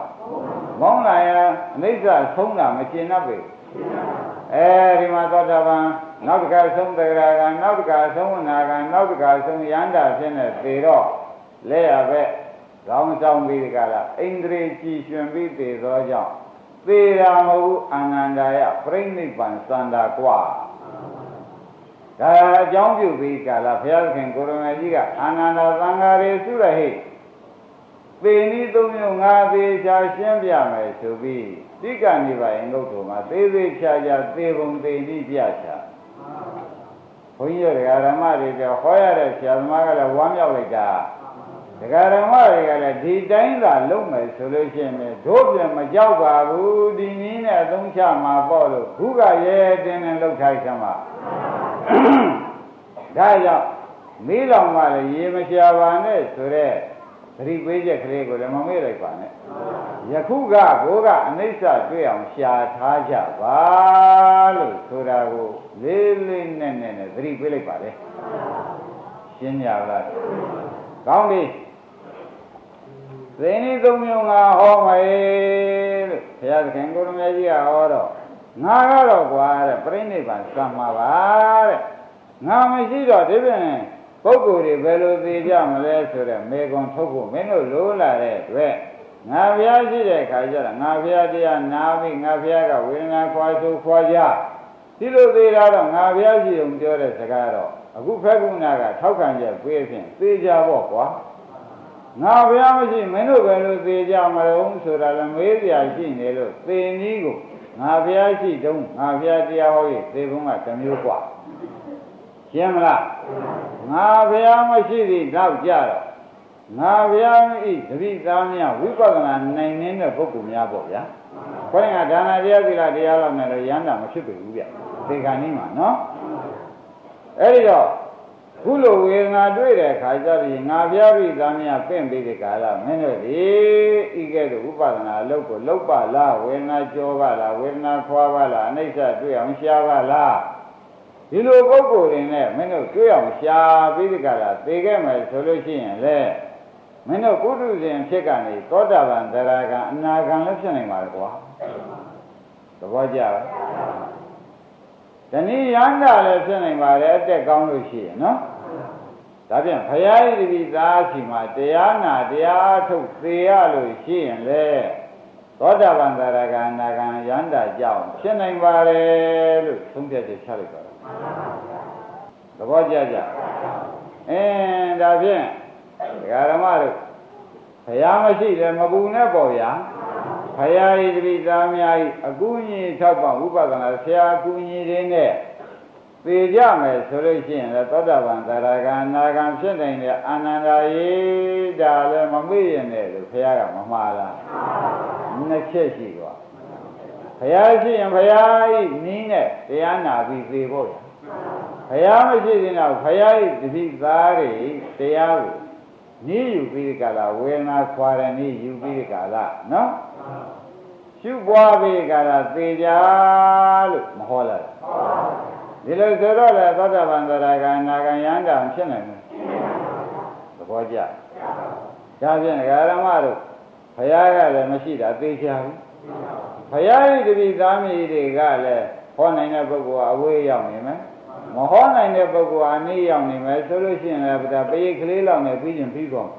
S2: မုန်းလာရင်အနိစ္စဆုံးတာမကျင်납ပဲအဲဒီမှာသောတာပန်နောက်တစ်ခါဆုံးတဂရကနောက်တစ်ခါဆုံးဝနာကနောက်တစ်ခါဆုံးယန္တာဖြစ်နေသေတော့လဲရပဲကောင်းဆောင်ပြီးဒီကလာဣန္ဒြေကြည်ရှင်ပြီးသေသောကြောင့်သေတာမဟုတ်အာနန္ဒာယပြိဋိဘံစန္ဒာကွာ ဒါအကြောင်းပြုပြီးကာလဘုရားခင်ကိုရမကြီးကအာနန္ဒာသံဃာရေစုရဟိပေနီးသုံးမျိုးငါသေးချာရှင်းပြမယ်ဆိုပြီးတိကနေပါရင်ငုတ်တော်မှာသေးသေးချာချာသေပုံသေနည်းပြချာဘုန်းကြီးတို့ဓမ္မတွေပြောဟောရတဲ့ဆရာသမားကလည်းဝမ်းမြောက်လိုက်တာဒကာဓမ္မတွေကလည်းဒီတိုင်းသာလုပ်မယ်ဆိုလို့ရှိရင်တို့ပြန်မကြောက်ပါဘူးဒီနည်းနဲ့အသုံးချမှာပေါ့လို့ခုကရဲတင်းတင်းလှုပ်ထိုက်ချင်ပါ ဒါကြောင့်မီးလောင်မှလည်းရေမရှာပါနဲ့ဆိုတော့သတိပေးချက်ကလေးကိုလည်းမမေ့လိုက်ပါနဲ့ယခုကကိုကအနိစ္စတွေ့အောင်ရှာထားကြပါလို့ဆိုတာကိုလေးလေးနက်နက်နဲ့သတိပေးလိုက်ပါလေရှင်းကြလားကောင်းပြီသိနေသုံးမျိုးငါဟောမယ်လို့ဘုရားသခင်ကိုရမေကြီးကဟောတော့ ငါကတော့ကွာတဲ့ပြိဋိဘံစံမှာပါတဲ့ငါမရှိတော့ဒီပြင်ပုဂ္ဂိုလ်တွေဘယ်လိုသိကြမလဲဆိုတော့မေကွန်ထုတ်ဖို့မင်းတို့လိုလာတဲ့အတွက်ငါဘုရားရှိတဲ့ခါကျတော့ငါဘုရားတရားနာပြီးငါဘုရားကဝေဒနာခွာဆိုခွာကြဒီလိုသေးတာတော့ငါဘုရားရှိုံပြောတဲ့စကားတော့အခုဖက်ကုဏကထောက်ခံချက်ပေးဖြင့်သေကြပေါ့ကွာငါဘုရားမရှိမင်းတို့ဘယ်လိုသေကြမလို့ဆိုတာလည်းမေးစရာရှိနေလို့သေနည်းကို ငါဘုရားရှိတုံးငါဘုရားတရားဟောရေးသေဘုံကတစ်မျိုးกว่าရှင်းမလားငါဘုရားမရှိသည်နောက်ကြတော့ ငါဗျာဤတပိသားများဝိပဿနာနိုင်နေတဲ့ပုဂ္ဂိုလ်များပေါ့ဗျာခေါင်းကဒါနာတရားသီလတရားလောက်နဲ့လည်းရမ်းတာမဖြစ်ပြီဘူးဗျသေခါနည်းမှာနော်အဲ့ဒီတော့ ခုလိုဝေဒနာတွေ့တဲ့ခါကျပြီးငါပြားပြီးသားများပင့်ပြီးဒီကာလမင်းတို့ဒီဤကဲ့သို့ဥပဒနာအလုပ်ကိုလုပ်ပါလားဝေဒနာကြောပါလားဝေဒနာခွာပါလားအနိစ္စတွေ့အောင်ရှားပါလားဒီလိုပုဂ္ဂိုလ်တွေနဲ့မင်းတို့တွေ့အောင်ရှားပြီးဒီကာလသိခဲ့မယ်ဆိုလို့ရှိရင်လေမင်းတို့ပုထုဇဉ်ဖြစ်ကနေသောတာပန်သရဂံအနာဂံလည်းဖြစ်နိုင်ပါလေကွာသဘောကျလား တဏှိယန္တာလည်းဖြစ်နိုင်ပါတယ်အတက်ကောင်းလို့ရှိရင်နော်ဒါပြန်ဘုရားဤတိသားစီမှာတရားနာတရားထုတ်သေရလို့ရှိရင်လေသောတာပန်သရဂံနာဂံယန္တာကြောင့်ဖြစ်နိုင်ပါတယ်လို့သုံးဖြတ်ချက်ချလိုက်ပါတော့သဘောကျကြအင်းဒါဖြင့်ဒကာဓမ္မတို့ဘုရားမရှိတယ်မပူနဲ့ပေါ့ဗျာ ဘုရားဤတိသားများဤအကူအညီထောက်ပံ့ဥပဒနာဆရာအကူအညီတွေနဲ့သေကြမယ်ဆိုလို့ရှိရင်လည်းသောတာပန်သရဂံနာဂံဖြစ်နိုင်တဲ့အာနန္ဒာယေဒါလည်းမမေ့ရင်လည်းလို့ဘုရားကမမှားလားနှစ်ချက်ရှိတော့ဘုရားရှိရင်ဘုရားဤနီးနဲ့တရားနာပြီးသေဖို့ရဘုရားမရှိရင်တော့ဘုရားဤတတိသားတွေတရားကိုနီးယူပြီးဒီကလာဝေဒနာခွာတယ်နီးယူပြီးဒီကလာနော် ရှုပွားပြီးဒီကလာသေကြလို့မဟောလားဒီလိုဆိုတော့လေသောတာပန်သရဂံနာဂံယန္တာဖြစ်နိုင်တယ်သဘောကျဒါဖြင့်ဓမ္မတို့ဘုရားကလည်းမရှိတာသိချဘူးဘုရားဤတတိသားမီးတွေကလည်းဟောနိုင်တဲ့ပုဂ္ဂိုလ်ကအဝေးရောက်နေမယ်မဟောနိုင်တဲ့ပုဂ္ဂိုလ်အနည်းရောက်နေမယ်ဆိုလို့ရှိရင်လည်းဒါပရိတ်ကလေးလောက်နဲ့ပြီးရင်ပြီးကုန်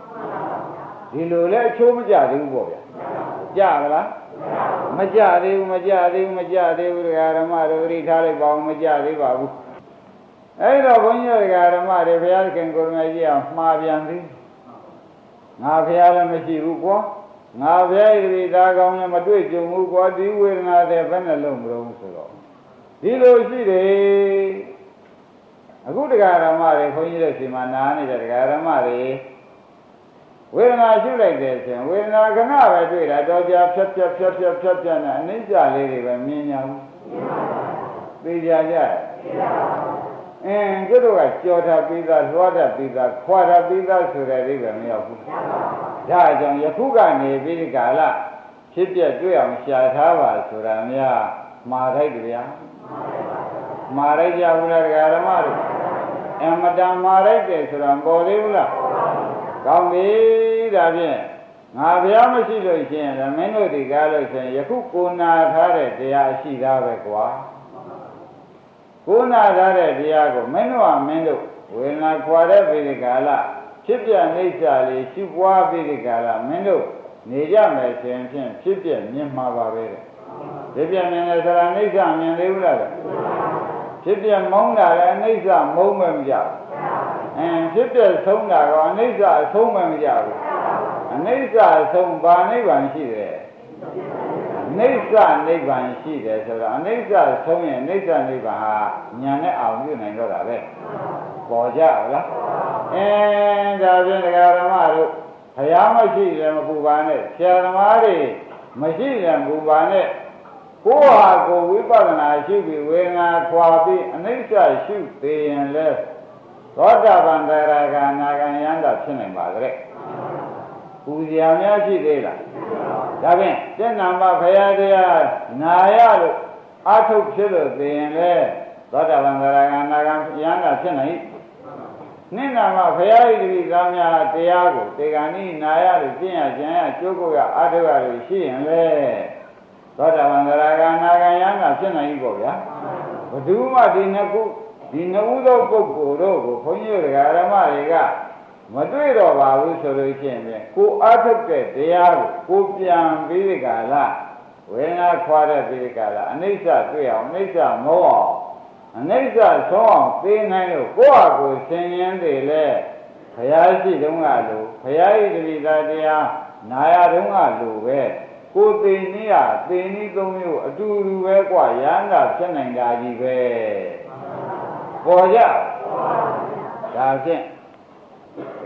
S2: ဒီလိုလဲအချိုးမကြသေးဘူးပေါ့ဗျာကြပါလား မကြသေးဘူးမကြသေးဘူးမကြသေးဘူးဒကာဓမ္မတို့သတိထားလိုက်ပါဦးမကြသေးပါဘူးအဲ့တော့ဘုန်းကြီးဒကာဓမ္မတွေဘုရားခင်ကိုရမကြီးအောင်မှားပြန်သည်ငါဘုရားလည်းမရှိဘူးကွာငါဘုရားဤဒီသားကောင်းလည်းမတွေ့ကြုံဘူးကွာဒီဝေဒနာတဲ့ဘယ်နဲ့လုံးမလို့ဆိုတော့ဒီလိုရှိတယ်အခုတရားဓမ္မတွေခွန်ကြီးတဲ့စီမှာနားနေတဲ့တရားဓမ္မတွေ ဝေဒနာရှုလိုက်တယ်ဆိုရင်ဝေဒနာကဏပဲတွေ့တာတော့ကြာဖြတ်ဖြတ်ဖြတ်ဖြတ်ဖြတ်ဖြတ်နဲ့အနိစ္စလေးတွေပဲမြင်ညာဘူးသိကြကြအင်းကျတို့ကကြော်တာပြီးသားလွှားတာပြီးသားခွာတာပြီးသားဆိုတဲ့အိဗယ်မရောက်ဘူးဒါကြောင့်ယခုကနေပြီးဒီကာလဖြစ်ပြတွေ့အောင်ရှာထားပါဆိုတာများမှားထိုက်ကြဗျာမှားလိုက်ကြဘူးလားဓမ္မတို့အမတန်မှားလိုက်တယ်ဆိုတာပေါ်သေးဘူးလား ကောင်းပြီဒါဖြင့်ငါဘုရားမရှိလို့ရှိရင်လည်းမင်းတို့ဒီကားလို့ရှိရင်ယခုကိုနာထားတဲ့တရားရှိသားပဲကွာကိုနာထားတဲ့တရားကိုမင်းတို့ကမင်းတို့ဝေဒနာခွာတဲ့ပိဋကာလဖြစ်ပြအိဋ္ဌာလေးရှုပွားပိဋကာလမင်းတို့နေကြမယ်ဆိုရင်ဖြင့်ဖြစ်ပြမြင်မှာပါပဲတဲ့ဖြစ်ပြမြင်တယ်ဆိုတာအိဋ္ဌာမြင်သေးဘူးလားဖြစ်ပြမုန်းတာလည်းအိဋ္ဌာမုန်းမကြဘူး အင်းဖြစ်ပြဆုံးတာကအနိစ္စအဆုံးမမကြဘူးအနိစ္စအဆုံးဘာနိဗ္ဗာန်ရှိတယ်နိစ္စနိဗ္ဗာန်ရှိတယ်ဆိုတော့အနိစ္စဆုံးရင်နိစ္စနိဗ္ဗာန်ဟာညာနဲ့အောင်ပြုနိုင်တော့တာပဲပေါ်ကြလားအင်းဒါဖြင့်ဒကာဓမ္မတို့ဘုရားမရှိတယ်မပူပါနဲ့ဆရာသမားတွေမရှိတယ်မပူပါနဲ့ကိုယ်ဟာကိုဝိပဿနာရှိပြီးဝေဒနာခွာပြီးအနိစ္စရှုသေးရင်လဲ သောတာပန်တရားကနာဂံယန္တာဖြစ်နိုင်ပါကြတဲ့ပူဇာများရှိသေးလားဒါဖြင့်တဏ္ဍာမဘုရားတရားနာရလို့အထုတ်ဖြစ်လို့သိရင်လေသောတာပန်တရားကနာဂံယန္တာဖြစ်နိုင်နိနာမဘုရားဣတိသားများတရားကိုတေဂာနိနာရလို့ကျင့်ရကြံရကျိုးကိုရအထုတ်ရလို့ရှိရင်လေသောတာပန်တရားကနာဂံယန္တာဖြစ်နိုင်ပြီပေါ့ဗျာဘယ်သူမှဒီနှစ်ခု ဒီနှုတ်သောပုဂ္ဂိုလ်တို့ကိုဘုန်းကြီးတို့ဓမ္မတွေကမတွေ့တော့ပါဘူးဆိုလို့ရှိရင်ကိုအားထုတ်တဲ့တရားကိုကိုပြန်ပြီးဒီကလာဝေဒနာခွာတဲ့ပြီးဒီကလာအနိစ္စတွေ့အောင်အနိစ္စမောအောင်အနိစ္စဆုံးအောင်သိနိုင်လို့ကိုယ့်ဟာကိုယ်ဆင်ញင်းတယ်လေဘုရားရှိတုန်းကလိုဘုရားဤတတိသာတရားနာရတုန်းကလိုပဲကိုသိနေရသိနေသုံးမျိုးအတူတူပဲกว่าရဟန္တာဖြစ်နိုင်တာကြီးပဲ ပေါ်ကြဒါဖြင့်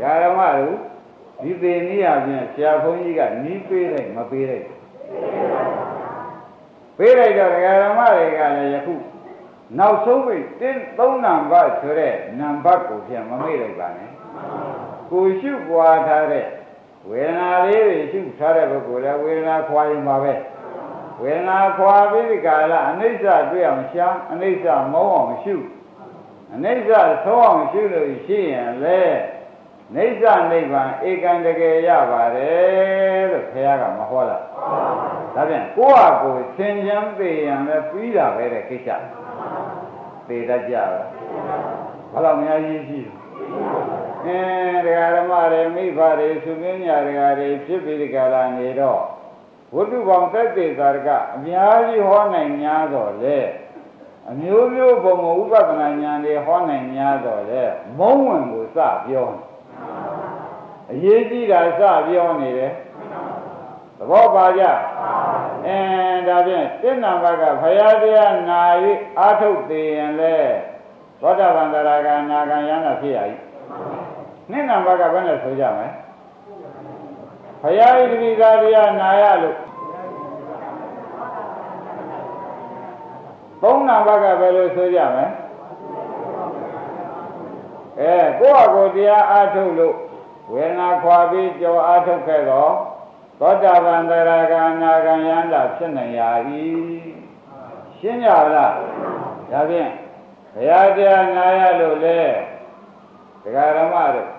S2: ဓမ္မတို့ဒီသေနည်းအပြင်ဆရာဘုန်းကြီးကနီးပေးလိုက်မပေးလိုက်ပေးလိုက်တော့ဒကာဓမ္မတွေကလည်းယခုနောက်ဆုံးပြီတင်းသုံးနံပါတ်ဆိုတဲ့နံပါတ်ကိုပြန်မမေ့လိုက်ပါနဲ့ကိုရှုပွားထားတဲ့ဝေဒနာလေးတွေရှုထားတဲ့ပုဂ္ဂိုလ်လည်းဝေဒနာခွာရင်ပါပဲဝေဒနာခွာပြီးဒီကာလအနိစ္စတွေ့အောင်ရှားအနိစ္စမုန်းအောင်ရှု အနိစ္စသုံးအောင်ရှုလို့ရှိရင်လေနိစ္စနိဗ္ဗာန်ဧကံတကယ်ရပါတယ်လို့ဘုရားကမဟောလားဒါပြန်ကိုယ့်ဟာကိုယ်သင်ချမ်းပေရန်လည်းပြီးတာပဲတဲ့ကိစ္စပေတတ်ကြပါဘယ်လောက်များရေးရှိလဲအဲတရားဓမ္မတွေမိဘတွေသူပညာတွေဖြစ်ပြီးဒီကလာနေတော့ဝိတုပေါင်းတက်သေးသာကအများကြီးဟောနိုင်များတော့လေ အမျိုးမျိုးဘုံဥပဒနာဉာဏ်တွေဟောနိုင်များတော့လေမုံဝင်ကိုစပြောတယ်အရေးကြီးတာစပြောနေတယ်သဘောပါကြအဲဒါဖြင့်တဏ္ဍဘကဘုရားတရားနာ၍အာထုတ်သေးရင်လေသောတာပန်တရာကနာဂံယန္တာဖြစ်ရည်နိဏဘကဘယ်နဲ့ဆိုကြမလဲဘုရားဣတိသာတရားနာရလို့ သုံးနံပါတ်ကဘယ်လိုဆိုကြမလဲအဲကိုယ့်အကိုတရားအားထုတ်လို့ဝေဒနာခွာပြီးကြောအားထုတ်ခဲ့တော့သောတာပန်တရာဂာနာဂံယန္တာဖြစ်နိုင်ရ၏ရှင်းကြလားဒါဖြင့်ဘုရားတရားနာရလို့လေဒကာရမတို့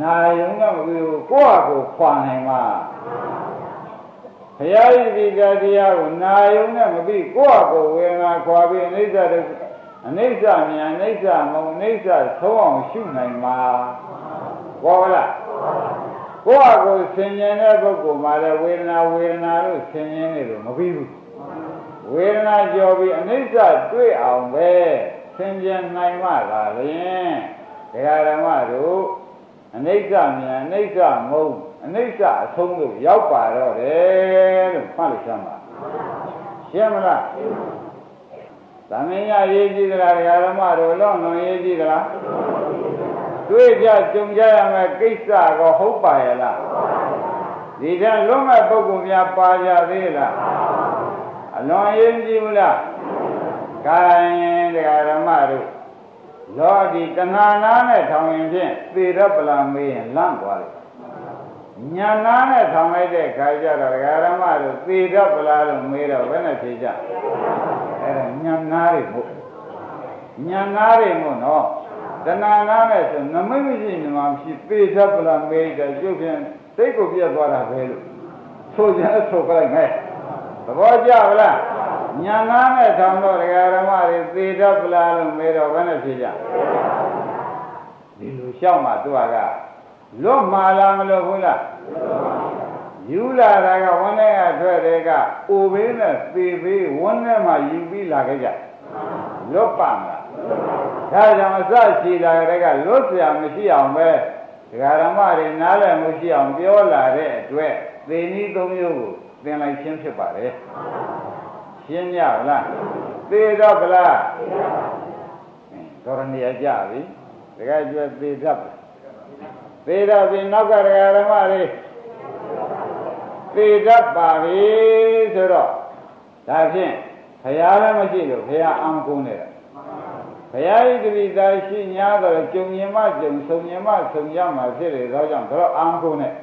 S2: နာယုံကမပြီးဘူးကိုယ့်အကိုခွာနိုင်မှာ ဘုရားဤဒီကတရားကိုနာယုံနဲ့မပြီးကိုယ့်အကိုဝေဒနာခွာပြီးအိဋ္ဌဒုက္ခအနိစ္စမြန်အိဋ္ဌမုံအိဋ္ဌသုံးအောင်ရှုနိုင်မှာဘောလားကိုယ့်အကိုဆင်ញင်တဲ့ပုဂ္ဂိုလ်မှာလည်းဝေဒနာဝေဒနာလို့ဆင်ញင်နေလို့မပြီးဘူးဝေဒနာကြော်ပြီးအနိစ္စတွေ့အောင်ပဲဆင်ញင်နိုင်မှသာလျှင်ဒကာဓမ္မတို့အနိစ္စမြန်အနိစ္စမုံ အနိစ္စအဆုံးလို့ရောက်ပါတော့တယ်လို့မှတ်လို့ရှင်းပါရှင်းမလားသမင်ရရေးကြည့်သလားဒကာဓမ္မတို့လောလွန်ရေးကြည့်သလားတွေ့ကြကြုံကြရမယ့်ကိစ္စကောဟုတ်ပါရဲ့လားဒီတည်းလွတ်မဲ့ပုဂ္ဂိုလ်များပါကြသေးလားအလွန်ရေးကြည့်ဘူးလားကဲဒကာဓမ္မတို့လောဒီတဏှာနာနဲ့ထောင်ရင်ဖြင့်သေရပလာမေးရင်လန့်သွားတယ် ညာနာနဲ့ထောင်လိုက်တဲ့ခါကျတော့ဒကာဓမ္မတို့သေရပလာလို့မေးတော့ဘယ်နဲ့ဖြေကြအဲ့ဒါညာနာတွေမို့ညာနာတွေမို့နော်တဏှာနာနဲ့ဆိုနမိတ်မရှိနေမှာဖြစ်သေရပလာမေးတယ်ကျုပ်ဖြင့်စိတ်ကိုပြတ်သွားတာပဲလို့ဆိုကြဆိုကြလိုက်မယ်သဘောကျပါလားညာနာနဲ့ထောင်တော့ဒကာရမတွေသေတတ်ပလားလို့မေးတော့ဘယ်နဲ့ဖြေကြဒီလိုလျှောက်မှသူက လွတ်မှာလားမလို့ဘူးလားယူလာတာကဝန်းထဲကထွက်တဲ့ကအိုဘေးနဲ့သေဘေးဝန်းထဲမှာယူပြီးလာခဲ့ကြလွတ်ပါမလားဒါကြောင့်အစရှိလာတဲ့ကလွတ်ပြမရှိအောင်ပဲဒကာရမတွေနားလည်မှုရှိအောင်ပြောလာတဲ့အတွက်သေနည်းသုံးမျိုးကိုသင်လိုက်ခြင်းဖြစ်ပါတယ်ရှင်းရလားသေတော့ဗလားသေပါဘူးသောရဏီရကြပြီတကယ်ကျွတ်သေတတ် သေတော့ပြီနောက်ကဒကာရမတွေသေတတ်ပါပြီဆိုတော့ဒါဖြင့်ဘုရားလည်းမရှိလို့ဘုရားအံကုန်းနေတာဘုရားဤတပိသာရှိညာတော့ကြုံမြင်မှကြုံဆုံမြင်မှဆုံရမှာဖြစ်လေသောကြောင့်တော့အံကုန်းနဲ့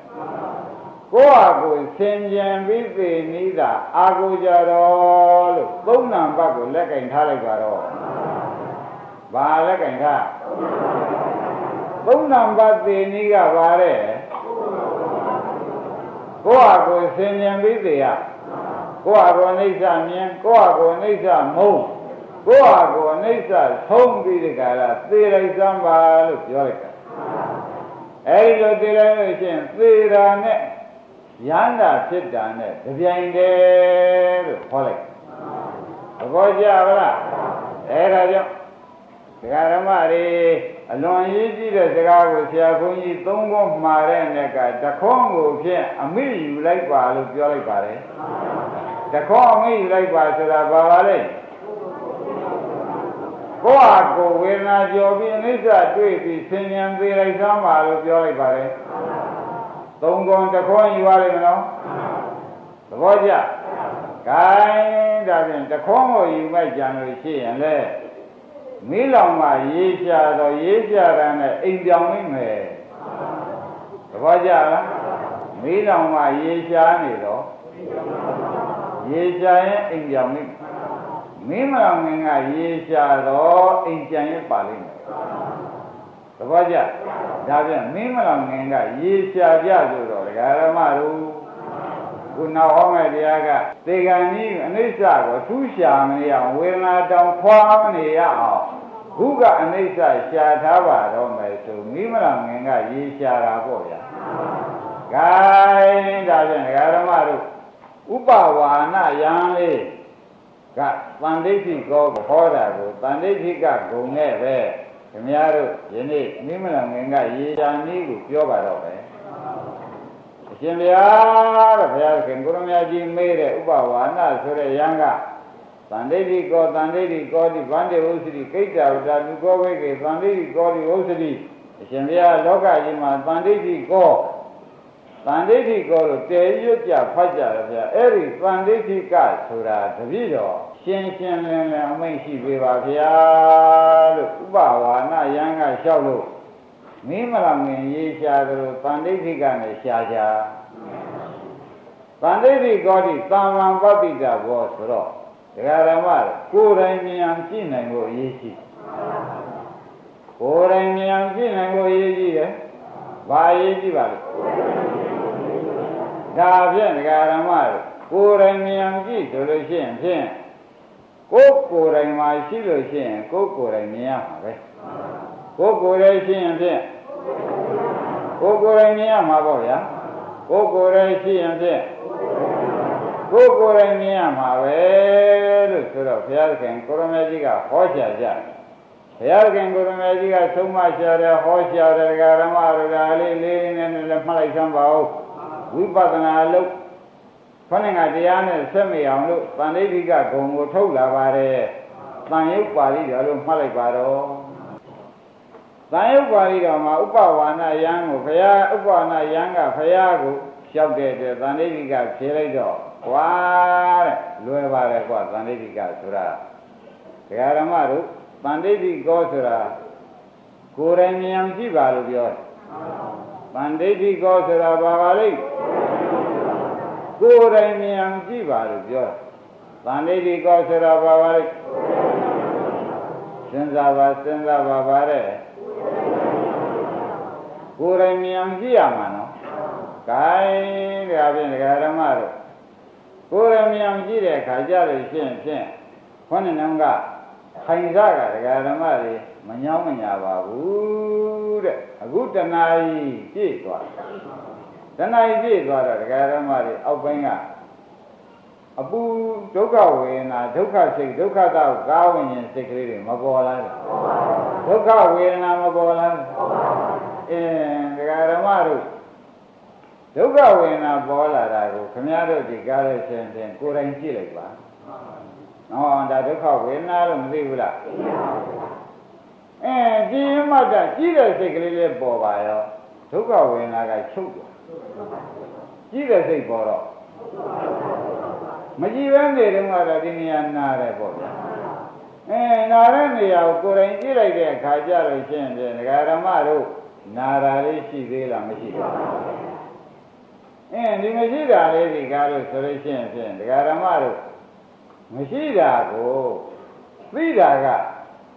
S2: ကိုယ့်ဟာကိုယ်ဆင်ခြင်ပြီးသေနေတာအာကိုကြတော့လို့သုံးနံပါတ်ကိုလက်ကင်ထားလိုက်ပါတော့ဘာလက်ကင်ထား သုံးနံပါတ်သေနည်းကပါတဲ့ကိုယ့်ဟာကိုယ်ဆင်ခြင်ပြီးသေရကိုယ့်ဟာကိုယ်အိဋ္ဌမြင်ကိုယ့်ဟာကိုယ်အိဋ္ဌမုံကိုယ့်ဟာကိုယ်အိဋ္ဌဆုံးပြီးဒီကရာသေလိုက်စမ်းပါလို့ပြောလိုက်တာအဲဒီလိုသေလိုက်လို့ရှိရင်သေတာနဲ့ရဟန္တာဖြစ်တာနဲ့တပြိုင်တည်းလို့ခေါ်လိုက်သဘောကျပါလားအဲဒါကြောင့်ဒကာရမတွေ အလွန်ရေးကြည့်တဲ့စကားကိုဆရာဘုန်းကြီးသုံးခုမှားတဲ့နဲ့ကတခေါင်းကိုဖြင့်အမိယူလိုက်ပါလို့ပြောလိုက်ပါတယ်တခေါင်းအမိယူလိုက်ပါဆိုတာဘာပါလဲကိုယ့်ဟာကိုယ်ဝေဒနာကြော်ပြီးအနိစ္စတွေ့ပြီးဆင်ញံသေးလိုက်သမ်းပါလို့ပြောလိုက်ပါတယ်သုံးခွန်တစ်ခွန်ယူရလိမ့်မလို့သဘောကျဂိုင်းဒါဖြင့်တခွန်းကိုယူမဲ့ကြံလို့ရှိရင်လေ မီးလောင်မှရေးချတော့ရေးချတာနဲ့အိမ်ပြောင်းနိုင်မယ်သဘောကျလားမီးလောင်မှရေးချနေတော့ရေးချရင်အိမ်ပြောင်းနိုင်မင်းမလောင်ငင်ကရေးချတော့အိမ်ကြံရင်ပါလိမ့်မယ်သဘောကျဒါဖြင့်မင်းမလောင်ငင်ကရေးချကြဆိုတော့ဒကာရမတို့ ခုနောက်ဟောမဲ့တရားကသေကံကြီးအနိစ္စကိုထူးရှာမနေအောင်ဝေဒနာတောင်ဖွာမနေရအောင်ခုကအနိစ္စရှာထားပါတော့မယ်ဆိုမိမလာငင်ကရေရှာတာပေါ့ဗျာ။ဂိုင်းဒါဖြင့်ဒကာဓမ္မတို့ဥပဝါဏယံလေးကတန်ဋိဋ္ဌိကောဟောတာကိုတန်ဋိဋ္ဌိကဂုံနဲ့ပဲခင်ဗျားတို့ယနေ့မိမလာငင်ကရေရှာနည်းကိုပြောပါတော့ပဲ။ ရှင်ဗျာတဲ့ဘုရားခင်ကိုရမကြီးမေးတဲ့ဥပဝါဏဆိုတဲ့ယံကတန်တိတိကောတန်တိတိကောတိဗန္တေဝုစတိကိတ္တဝတ္တလူကောဝိကေတန်တိတိကောတိဝုစတိအရှင်ဘုရားလောကကြီးမှာတန်တိတိကောတန်တိတိကောလို့တည်ရွတ်ကြဖတ်ကြတယ်ဗျာအဲ့ဒီတန်တိတိကဆိုတာတပည့်တော်ရှင်းရှင်းလင်းလင်းအမိန့်ရှိပေးပါဗျာလို့ဥပဝါဏယံကလျှောက်လို့ မင်းမလာငင်ရေးရှာသလိုတန်ဋိဋ္ဌိကနဲ့ရှာကြတန်ဋိဋ္ဌိကောတိတာမန်ပပိတဘောဆိုတော့ဒကာရမကိုယ်တိုင်ဉာဏ်ကြည့်နိုင်ဖို့အရေးကြီးကိုယ်တိုင်ဉာဏ်ကြည့်နိုင်ဖို့အရေးကြီးတယ်ဘာအရေးကြီးပါလဲဒါဖြင့်ဒကာရမကိုယ်တိုင်ဉာဏ်ကြည့်ဆိုလို့ရှိရင်ဖြင့်ကိုယ်ကိုယ်တိုင်မှာရှိလို့ရှိရင်ကိုယ်ကိုယ်တိုင်မြင်ရမှာပဲကိုယ်ကိုယ်ရဲ့ရှိရင်ဖြင့် ကိုယ်ကိုယ်ရဲ့မြင်ရမှာပေါ့ဗျာကိုယ်ကိုယ်ရဲ့ရှိရင်ဖြင့်ကိုယ်ကိုယ်ရဲ့မြင်ရမှာပဲလို့ဆိုတော့ဘုရားခင်ကိုရမေကြီးကဟောကြားကြဘုရားခင်ကိုရမေကြီးကသုံးမရှာတယ်ဟောရှာတယ်ဓမ္မရဒါလေးလေးနဲ့လည်းမှတ်လိုက်စမ်းပါဦးဝိပဿနာလို့ခொနဲ့ကတရားနဲ့ဆက်မိအောင်လို့တန်ဋိဋ္ဌိကဂုံကိုထုတ်လာပါတယ်တန်ရုပ်ပါဠိတော်လို့မှတ်လိုက်ပါတော့ သံယုတ်ပါဠိတော်မှာဥပဝါဏယံကိုဘုရားဥပဝါဏယံကဘုရားကိုလျှောက်တဲ့အတွက်သံဃိတိကဖြေလိုက်တော့ကွာတဲ့လွယ်ပါတယ်ကွာသံဃိတိကဆိုတာဒကာရမတို့သံဃိတိကောဆိုတာကိုယ်တိုင်မြင်ကြည့်ပါလို့ပြောတယ်သံဃိတိကောဆိုတာဘာပါလိမ့်ကိုယ်တိုင်မြင်ကြည့်ပါလို့ပြောတယ်သံဃိတိကောဆိုတာဘာပါလိမ့်စဉ်းစားပါစဉ်းစားပါပါတဲ့ ကိုယ်တိုင်မြင်ကြည့်ရမှာနော်။ဂိုင်းဒါဖြင့်ဒကာဓမ္မတို့ကိုယ်တိုင်မြင်ကြည့်တဲ့အခါကျလို့ရှင်းဖြင့်ခေါင်းနဲ့ကခိုင်စားကဒကာဓမ္မတွေမညောင်းမညာပါဘူးတဲ့အခုတဏှာကြီးပြည့်သွားတဏှာကြီးပြည့်သွားတော့ဒကာဓမ္မတွေအောက်ပိုင်းကအပူဒုက္ခဝေဒနာဒုက္ခစိတ်ဒုက္ခတောက်ကာဝဉ္ဉ္စိတ်ကလေးတွေမပေါ်လာဘူးဒုက္ခဝေဒနာမပေါ်လာဘူး အင်းဒကာဓမ္မတို့ဒုက္ခဝေဒနာပေါ်လာတာကိုခမည်းတော်ဒီကားလို့ရှင်ဖြင့်ကိုယ်တိုင်ကြည့်လိုက်ပါ။နော်ဒါဒုက္ခဝေဒနာလို့မသိဘူးလား။သိပါဘူး။အဲကြည်မှတ်တာကြည့်တဲ့စိတ်ကလေးလေးပေါ်ပါရောဒုက္ခဝေဒနာကချုပ်သွား။ကြည့်တဲ့စိတ်ပေါ်တော့မကြည့်ဘဲနေတုန်းကတော့ဒီနေရာနာတယ်ပေါ့ဗျာ။အဲနာတဲ့နေရာကိုကိုယ်တိုင်ကြည့်လိုက်တဲ့အခါကျတော့ရှင်းတယ်ဒကာဓမ္မတို့ နာတာလေးရှိသေးလားမရှိဘူး။အင်းဒီမရှိတာလေးဒီကားလို့ဆိုလို့ရှိရင်ဖြင့်ဒကာဓမ္မတို့မရှိတာကိုသိတာက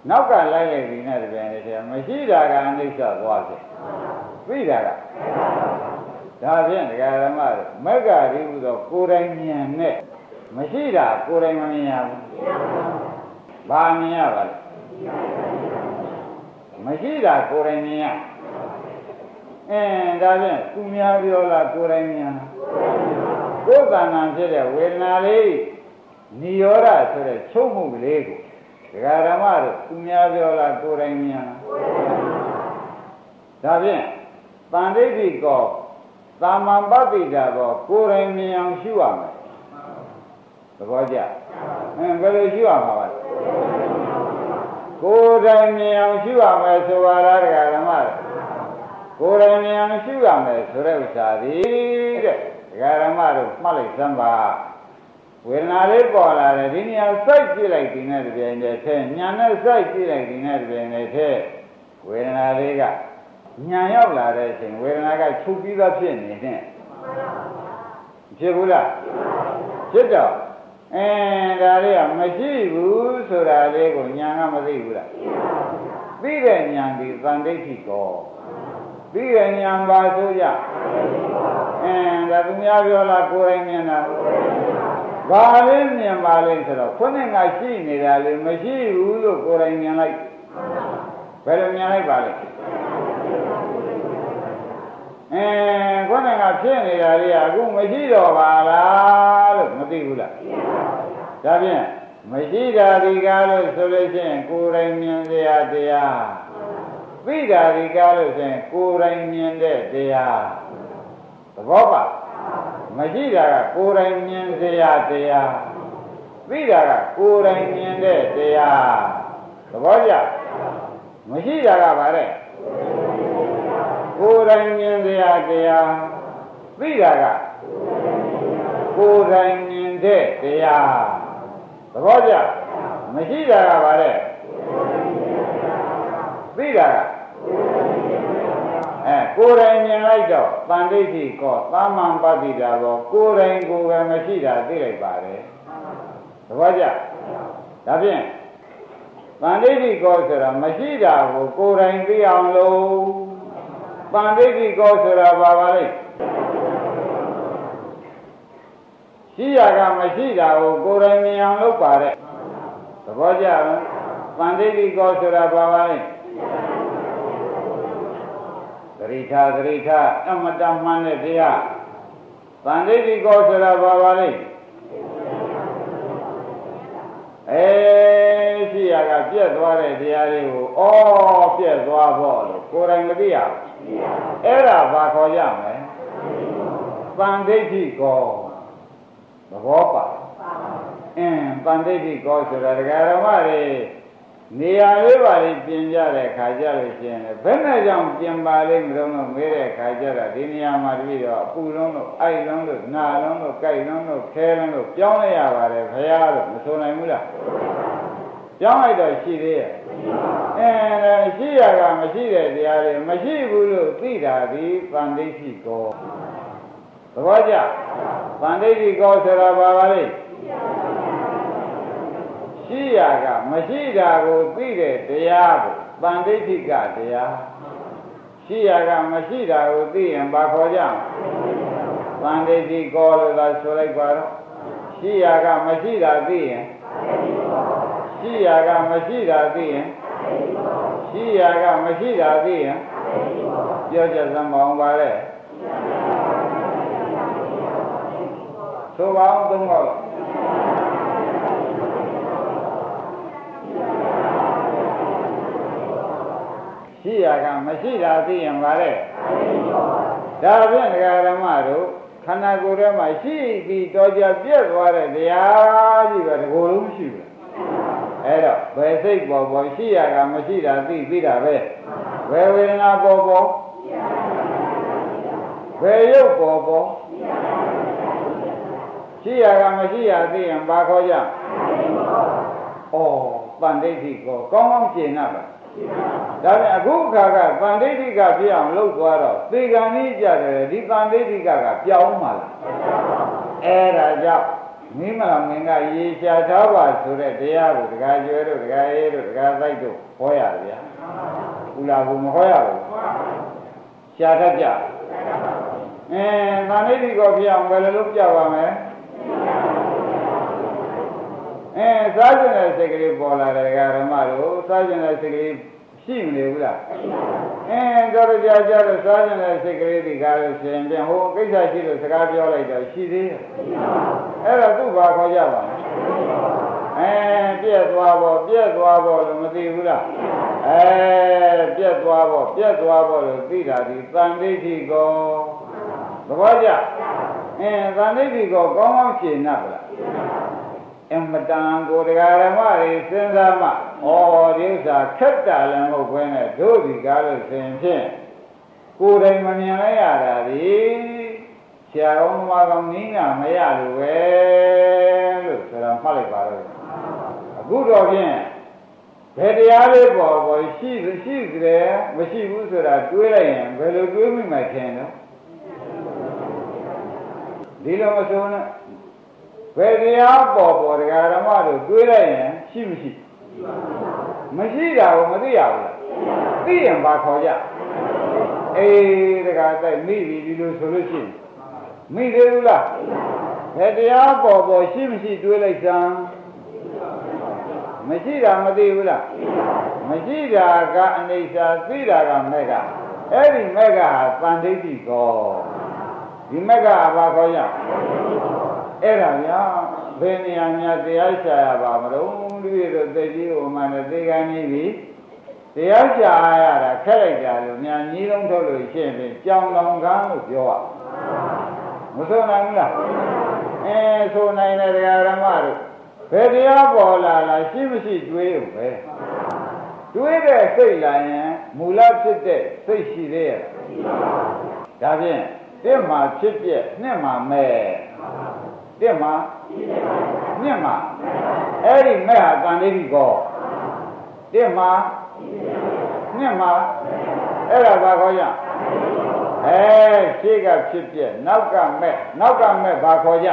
S2: နောက်ကလိုက်လိုက်ပြီးနဲ့တကယ်တည်းမရှိတာကအနိစ္စသွားတယ်။သိတာကဒါဖြင့်ဒကာဓမ္မတို့မက္ကရိဟုသောကိုယ်တိုင်ဉာဏ်နဲ့မရှိတာကိုယ်တိုင်မမြင်ရဘူး။ဘာမြင်ရပါလဲ။မရှိတာကိုယ်တိုင်မြင်ရ။ အင်းဒါဖြင့်သူများပြောလားကိုယ်တိုင်မြင်လားကိုယ်တဏ္ဍာဖြစ်တဲ့ဝေဒနာလေးနိရောဓဆိုတဲ့ချုပ်မှုလေးကိုဒကာဓမ္မတို့သူများပြောလားကိုယ်တိုင်မြင်လားဒါဖြင့်တန်ဋိဋ္ဌိကောသာမန်ပပိတာကောကိုယ်တိုင်မြင်အောင်ရှုရမယ်သဘောကျအင်းဘယ်လိုရှုရမှာပါလဲကိုယ်တိုင်မြင်အောင်ရှုရမယ်ဆိုပါလားဒကာဓမ္မတို့ ကိုယ်တိုင်ဉာဏ်ရှုရမယ်ဆိုတဲ့ဥစ္စာဒီတဲ့ဒကာရမတို့မှတ်လိုက်စမ်းပါဝေဒနာလေးပေါ်လာတယ်ဒီနေရာစိုက်ကြည့်လိုက်ဒီနဲ့တပြိုင်တည်းထဲညာနဲ့စိုက်ကြည့်လိုက်ဒီနဲ့တပြိုင်တည်းထဲဝေဒနာလေးကညာရောက်လာတဲ့အချိန်ဝေဒနာကချုပ်ပြီးသားဖြစ်နေနဲ့ဖြစ်ဘူးလားဖြစ်တော့အဲဒါလေးကမရှိဘူးဆိုတာလေးကိုညာကမသိဘူးလားသိတဲ့ညာဒီသံဒိဋ္ဌိကော သိတဲ့ညာပါဆိုကြအဲဒါသူများပြောလားကိုယ်တိုင်မြင်တာဘာလေးမြင်ပါလိမ့်ဆိုတော့ခုနကရှိနေတာလေမရှိဘူးလို့ကိုယ်တိုင်မြင်လိုက်ဘယ်လိုမြင်လိုက်ပါလဲအဲခုနကဖြစ်နေတာလေးကအခုမရှိတော့ပါလားလို့မသိဘူးလားဒါဖြင့်မရှိတာဒီကားလို့ဆိုလို့ရှိရင်ကိုယ်တိုင်မြင်စရာတရား သိတာဒီကားလို့ဆိုရင်ကိုယ်တိုင်မြင်တဲ့တရားသဘောပါမရှိတာကကိုယ်တိုင်မြင်စရာတရားသိတာကကိုယ်တိုင်မြင်တဲ့တရားသဘောကျမရှိတာကဗါတဲ့ကိုယ်တိုင်မြင်စရာတရားသိတာကကိုယ်တိုင်မြင်တဲ့တရားသဘောကျမရှိတာကဗါတဲ့ သိတာကအဲကိုယ်တိုင်မြင်လိုက်တော့တန်ဋိဋ္ဌိကောသမ္မံပတ္တိတာကောကိုယ်တိုင်ကိုယ်ပဲမရှိတာသိလိုက်ပါတယ်သဘောကျဒါဖြင့်တန်ဋိဋ္ဌိကောဆိုတာမရှိတာကိုကိုယ်တိုင်သိအောင်လို့တန်ဋိဋ္ဌိကောဆိုတာဘာပါလဲရှိရကမရှိတာကိုကိုယ်တိုင်မြင်အောင်လုပ်ပါတဲ့သဘောကျလားတန်ဋိဋ္ဌိကောဆိုတာဘာပါလဲ သတိထားသတိထားအမတမှန်တဲ့တရားတန်ဋိဋ္ဌိကောဆိုတာဘာပါလဲအဲရှိရကပြက်သွားတဲ့တရားလေးကိုဩပြက်သွားဖို့လို့ကိုယ်တိုင်မသိရဘူးအဲ့ဒါဘာခေါ်ကြမလဲတန်ဋိဋ္ဌိကောသဘောပါအင်းတန်ဋိဋ္ဌိကောဆိုတာဒကာရမတွေ နေရာလေးပါလေးပြင်ကြတဲ့ခါကြလို့ရှိရင်ဘယ်နဲ့ကြောင့်ပြင်ပါလိမ့်မလို့လို့မေးတဲ့ခါကြတာဒီနေရာမှာတပည့်တော့အပူလုံးလို့အိုက်လုံးလို့နာလုံးလို့ကြိုက်လုံးလို့ခဲလုံးလို့ပြောင်းလိုက်ရပါတယ်ခရားလို့မဆိုနိုင်ဘူးလားပြောင်းလိုက်တော့ရှိသေးရဲ့အဲရှိရကမရှိတဲ့တရားတွေမရှိဘူးလို့သိတာဒီဗန္ဒိဋ္ဌိကောသဘောကျဗန္ဒိဋ္ဌိကောဆိုတာဘာပါလဲ ရှိရကမရှိတာကိုသိတဲ့တရားကိုတန်ဋိဋ္ဌိကတရားရှိရကမရှိတာကိုသိရင်ဘာခေါ်ကြတန်ဋိဋ္ဌိကောလို့သာဆိုလိုက်ပါတော့ရှိရကမရှိတာသိရင်ရှိရကမရှိတာသိရင်ရှိရကမရှိတာသိရင်ပြောကြစမ်းမအောင်ပါလေဆိုပါအောင်သုံးပါ ရှိရကမရှိတာသိရင်ပါလေဒါဖြင့်ဒကာဓမ္မတို့ခန္ဓာကိုယ်ထဲမှာရှိပြီးတော်ကြပြက်သွားတဲ့တရားကြီးပဲဒီကိုယ်လုံးမရှိဘူးအဲ့တော့ဘယ်စိတ်ပေါ်ပေါ်ရှိရကမရှိတာသိသိတာပဲဘယ်ဝေဒနာပေါ်ပေါ်ဘယ်ရုပ်ပေါ်ပေါ်ရှိရကမရှိရသိရင်ဘာခေါ်ကြဩတန်ဋိဋ္ဌိကိုကောင်းကောင်းရှင်းနာပါ ဒါပြန်အခုအခါကတန်ဋိဋ္ဌိကပြအောင်လှုပ်သွားတော့သေကံကြီးကြတယ်ဒီတန်ဋိဋ္ဌိကကပြောင်းပါလားအဲ့ဒါကြောင့်မိမလာမင်းကရေရှာထားပါဆိုတဲ့တရားကိုဒကာကျွဲတို့ဒကာအေးတို့ဒကာသိုက်တို့ဟောရတယ်ဗျာဥလာဘူးမဟောရဘူးရှာတတ်ကြအဲတန်ဋိဋ္ဌိကိုပြအောင်ဘယ်လိုလုပ်ကြပါမလဲ အဲစားကျင်တဲ့စိတ်ကလေးပေါ်လာတယ်ဓမ္မတို့စားကျင်တဲ့စိတ်ကလေးရှိမနေဘူးလားအဲတော်ကြကြတော့စားကျင်တဲ့စိတ်ကလေးဒီကားလို့ရှင်ပြန်ဟိုကိစ္စရှိလို့စကားပြောလိုက်တော့ရှိသေးရဲ့အဲ့တော့သူ့ဘာခေါ်ကြပါအဲပြက်သွားဖို့ပြက်သွားဖို့လို့မသိဘူးလားအဲပြက်သွားဖို့ပြက်သွားဖို့လို့သိတာဒီတန်ဋိဋ္ဌိကောသဘောကျအဲတန်ဋိဋ္ဌိကောကောင်းကောင်းရှင်း납လား အမတန်ကိုတရားဓမ္မတွေစဉ်းစားမှဩဒီဥစ္စာခက်တာလည်းမဟုတ်ဘဲနဲ့တို့ဒီကားလို့ဆိုရင်ဖြင့်ကိုယ်တိုင်မမြင်လိုက်ရတာဒီဆရာတော်မကောင်နင်းကမရလို့ပဲလို့ဆိုတော့မှတ်လိုက်ပါတော့အခုတော့ဖြင့်ဘယ်တရားလေးပေါ်ပေါ်ရှိရှိကြတယ်မရှိဘူးဆိုတာတွေးလိုက်ရင်ဘယ်လိုတွေးမိမှထင်တော့ဒီလိုမဆိုနဲ့ ဘယ်တရားပေါ်ပေါ်တရားဓမ္မတို့တွေးလိုက်ရင်ရှိမရှိမရှိတာကိုမသိရဘူးလားသိရင်ဘာခေါ်ကြအေးတရားတိုက်မိပြီဒီလိုဆိုလို့ရှိရင်မိသေးဘူးလားဘယ်တရားပေါ်ပေါ်ရှိမရှိတွေးလိုက်စမ်းမရှိတာမသိဘူးလားမရှိတာကအနေစာသိတာကမဲ့ကအဲ့ဒီမဲ့ကဟာတန်ဋိဋ္ဌိကောဒီမဲ့ကဘာခေါ်ရ အဲ့ဒါညာဘယ်နေရာများတရားရှာရပါမလို့လူရတို့သိကြီးဟိုမှလည်းသိကန်းကြီးပြီတရားရှာရတာခက်လိုက်ကြလို့များညီလုံးထုတ်လို့ရှင်းပြီးကြောင်တောင်ကန်းလို့ပြောရမဆိုနိုင်ဘူးလားအဲဆိုနိုင်တဲ့တရားဓမ္မတို့ဘယ်တရားပေါ်လာလားရှိမရှိတွေးုံပဲတွေးတဲ့စိတ်လာရင်မူလဖြစ်တဲ့စိတ်ရှိသေးရဲ့ဒါဖြင့်တစ်မှာဖြစ်ပြက်နှစ်မှာမဲ့ တစ်မှာနှစ်မှာအဲ့ဒီမဲ့ဟာတန်လေးကြီးကောတစ်မှာနှစ်မှာအဲ့ဒါဘာခေါ်ရအဲရှေ့ကဖြစ်ပြက်နောက်ကမဲ့နောက်ကမဲ့ဘာခေါ်ကြ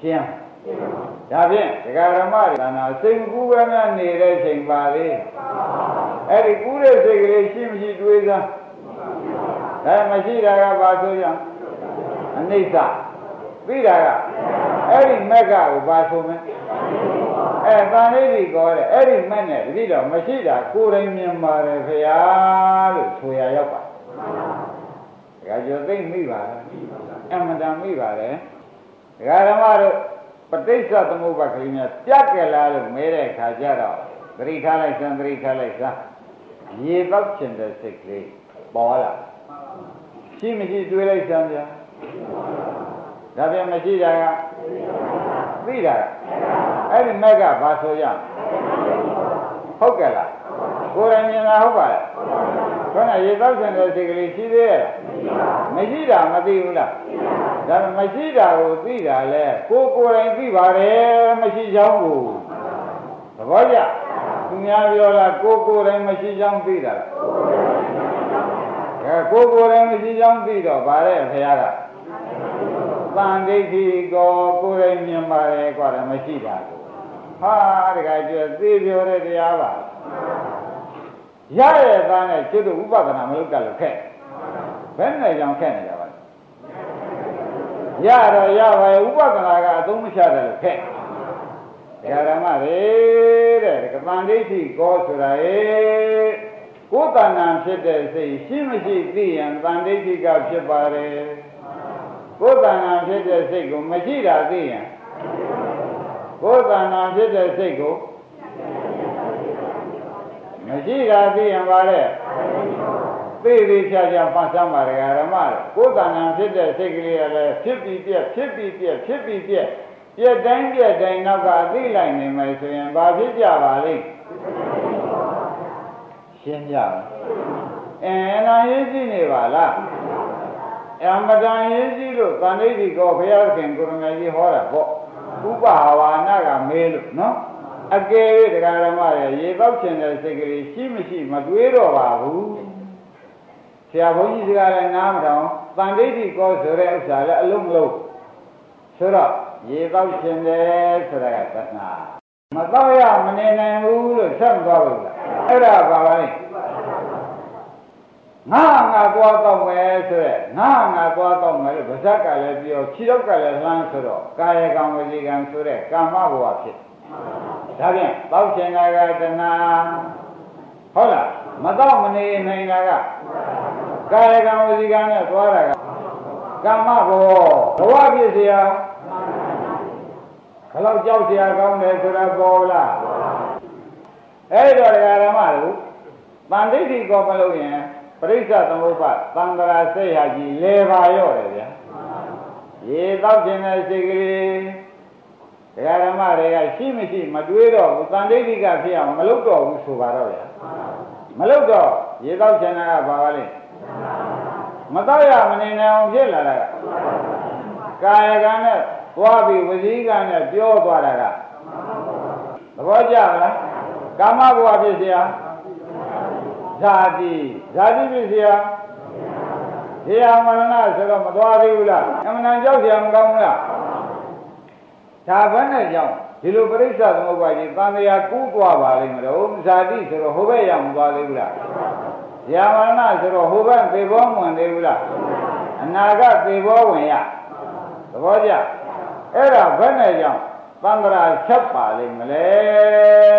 S2: ရှင်းဒါဖြင့်ဒကာရမတွေကနာစိတ်ကူးပဲများနေတဲ့ချိန်ပါလေအဲ့ဒီကူးတဲ့စိတ်ကလေးရှိမရှိတွေးစားဒါမရှိတာကဘာဆိုရအနိစ္စ သိတာကအဲ့ဒီမက်ကကိုဘာဆိုမလဲအဲတန်လေးဒီကောတဲ့အဲ့ဒီမက်နဲ့တတိတော့မရှိတာကိုယ်တိုင်မြင်ပါတယ်ခရားလို့ဆိုရရောက်ပါဒကာကျော်သိမ့်မိပါလားအမှန်တန်မိပါတယ်ဒကာဓမ္မတို့ပဋိစ္စသမုပ္ပါခရီးများပြတ်ကြလားလို့မဲတဲ့ခါကျတော့သတိထားလိုက်စမ်းသတိထားလိုက်စမ်းရေပေါက်ချင်တဲ့စိတ်ကလေးပေါ်လာရှိမရှိတွေးလိုက်စမ်းဗျာ ဒါပြန်မရှိတာကသိတာကအဲ့ဒီမက်ကဘာဆိုရဟုတ်ကဲ့လားကိုယ်တိုင်မြင်တာဟုတ်ပါလားခဏရေပေါက်ချင်တဲ့စိတ်ကလေးရှိသေးရဲ့မရှိတာမသိဘူးလားဒါမရှိတာကိုသိတာလဲကိုကိုယ်တိုင်သိပါတယ်မရှိချောင်းကိုသဘောကျသူများပြောလားကိုကိုယ်တိုင်မရှိချောင်းသိတာလားအဲကိုကိုယ်တိုင်မရှိချောင်းသိတော့ဗါတဲ့ဘုရားက တန်ဒိဋ္ဌိကိုကိုယ်တိုင်မြင်ပါတယ်ကွာတယ်မရှိတာကိုဟာတခါကျသိပြောတဲ့တရားပါရရဲ့သားနဲ့ကျွတ်ဥပဒနာမလုပ်တတ်လို့ခက်ဘယ်နဲ့ကြောင့်ခက်နေကြပါလဲရတော့ရပါရဲ့ဥပဒနာကအသုံးမချတယ်လို့ခက်တရားဓမ္မတွေတဲ့ကပန်ဒိဋ္ဌိကောဆိုတာရေကိုယ်တဏ္ဍာဖြစ်တဲ့စိတ်ရှိမရှိသိရင်တန်ဒိဋ္ဌိကဖြစ်ပါတယ် ကိုယ်တဏ္ဍာဖြစ်တဲ့စိတ်ကိုမရှိတာသိရင်ကိုယ်တဏ္ဍာဖြစ်တဲ့စိတ်ကိုမရှိတာသိရင်ပါလေသိသေးချာချာပတ်စမ်းပါရဓမ္မကိုယ်တဏ္ဍာဖြစ်တဲ့စိတ်ကလေးကလည်းဖြစ်ပြီးပြက်ဖြစ်ပြီးပြက်ဖြစ်ပြီးပြက်ပြက်တိုင်းပြက်တိုင်းနောက်ကအသိလိုက်နေမယ်ဆိုရင်ဘာဖြစ်ကြပါလိမ့်ရှင်းကြပါအဲနာရေးကြည့်နေပါလား အမတန်ရေးကြည့်လို့သန္တိတိကောဘုရားခင်ကိုရမကြီးဟောတာပေါ့ဥပဟာဝါနာကမေးလို့နော်အကယ်၍တရားဓမ္မရဲ့ရေပေါက်ချင်တဲ့စိတ်ကလေးရှိမရှိမတွေးတော့ပါဘူးဆရာဘုန်းကြီးစကားလည်းနားမထောင်တန်ဋိဋ္ဌိကောဆိုတဲ့ဥစ္စာလည်းအလုံးမလုံးဆိုတော့ရေပေါက်ချင်တယ်ဆိုတာကသနာမတော့ရမနေနိုင်ဘူးလို့ဆက်မသွားဘူးလားအဲ့ဒါပါပါလေ ငါငါသွားတော့မယ်ဆိုရက်ငါငါသွားတော့မယ်လို့ဗဇက်ကလည်းပြောခြေတော့ကလည်းလှမ်းဆိုတော့ကာယကံဝစီကံဆိုတဲ့ကာမဘဝဖြစ်ဒါဖြင့်တောက်ချင်တာကတဏှာဟုတ်လားမတော့မနေနိုင်တာကကာယကံဝစီကံနဲ့သွားတာကကာမဘဝဘဝဖြစ်เสียဘလောက်ကြောက်เสียကောင်းတယ်ဆိုတာပေါ်လားအဲ့တော့ဓမ္မတို့တန်ဋိဋ္ဌိကောမလို့ရင် ပရိစ္ဆသမုပ္ပါသံဃာစိတ်ဟာကြီးလဲပါရော့တယ်ဗျာရေတော့ခြင်းတဲ့စိတ်ကလေးတရားဓမ္မတွေကရှိမရှိမတွေးတော့ဘူးတန်ဋိဋ္ဌိကဖြစ်အောင်မလုပ်တော့ဘူးဆိုပါတော့ဗျာမလုပ်တော့ ရေတော့ချင်တာကဘာပါလဲမတော့ရမနေနိုင်အောင်ဖြစ်လာတာကကာယကံနဲ့သွားပြီးဝစီကံနဲ့ပြောသွားတာကသဘောကျလားကာမဘဝဖြစ်เสีย ဇာတိဇာတိဖြစ်เสียဇေယမရဏဆိုတော့မသွားသေးဘူးလားအမှန်တန်ကြောက်เสียမကောင်းဘူးလားဒါဘယ်နဲ့ကြောင့်ဒီလိုပြိဿသမုပ္ပါဒ်ကြီးတန်တရားကူးသွားပါလိမ့်မလို့ဇာတိဆိုတော့ဟိုဘက်ရောက်မသွားသေးဘူးလားဇေယမရဏဆိုတော့ဟိုဘက်သေဘောမဝင်သေးဘူးလားအနာကသေဘောဝင်ရသဘောကျအဲ့ဒါဘယ်နဲ့ကြောင့် သံဃာချက်ပါလိမ့်မလဲ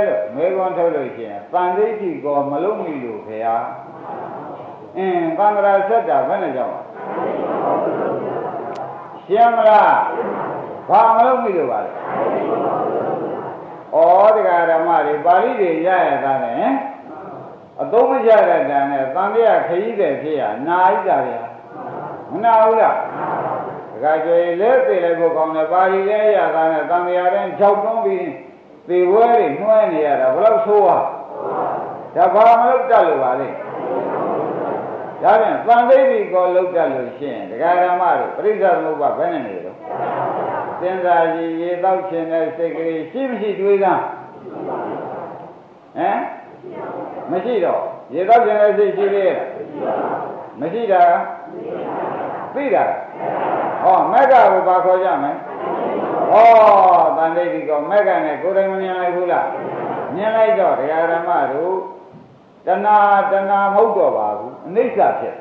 S2: လို့မေခွန်းထုတ်လို့ရှိရင်တန်ဋိဋ္ဌိကောမလုံးမိလို့ခေယာအင်းသံဃာဆက်တာဘယ်နဲ့ကြောင့်ရှင်းမလားဘာမလုံးမိလို့ပါလဲဩတရားဓမ္မတွေပါဠိတွေရရတာနဲ့အသုံးမကျတဲ့တန်နဲ့သံဃာခရီးတဲ့ဖြစ်ရနာဣတာဗျာမနာဘူးလား ကကြွေလဲသေးလဲကိုကောင်းတယ်ပါဠိလဲရတာနဲ့တန်မြာတဲ့၆တွန်းပြီးသေဝဲတွေနှွှဲနေရတာဘယ်လောက်ဆိုးอ่ะဒါဘာမလုပ်တတ်လို့ပါလဲဒါပြန်သံသိတိကိုလုပ်တတ်လို့ရှိရင်ဒကာရမတို့ပြိဿသမုပ္ပါဘယ်နဲ့နေတော့စင်သာကြီးရေတောက်ခြင်းတဲ့စိတ်ကလေးရှိမရှိတွေးသားဟမ်မရှိတော့ရေတောက်ခြင်းတဲ့စိတ်ရှိသေးရဲ့မရှိတာသိတာ ဟောမက်ကကိုဘာခေါ်ကြမလဲဩတန်လေးဒီကောမက်ကနဲ့ကိုယ်တိုင်မမြင်လိုက်ဘူးလားမြင်လိုက်တော့တရားဓမ္မတို့တဏှာတဏှာမဟုတ်တော့ပါဘူးအနိစ္စဖြစ်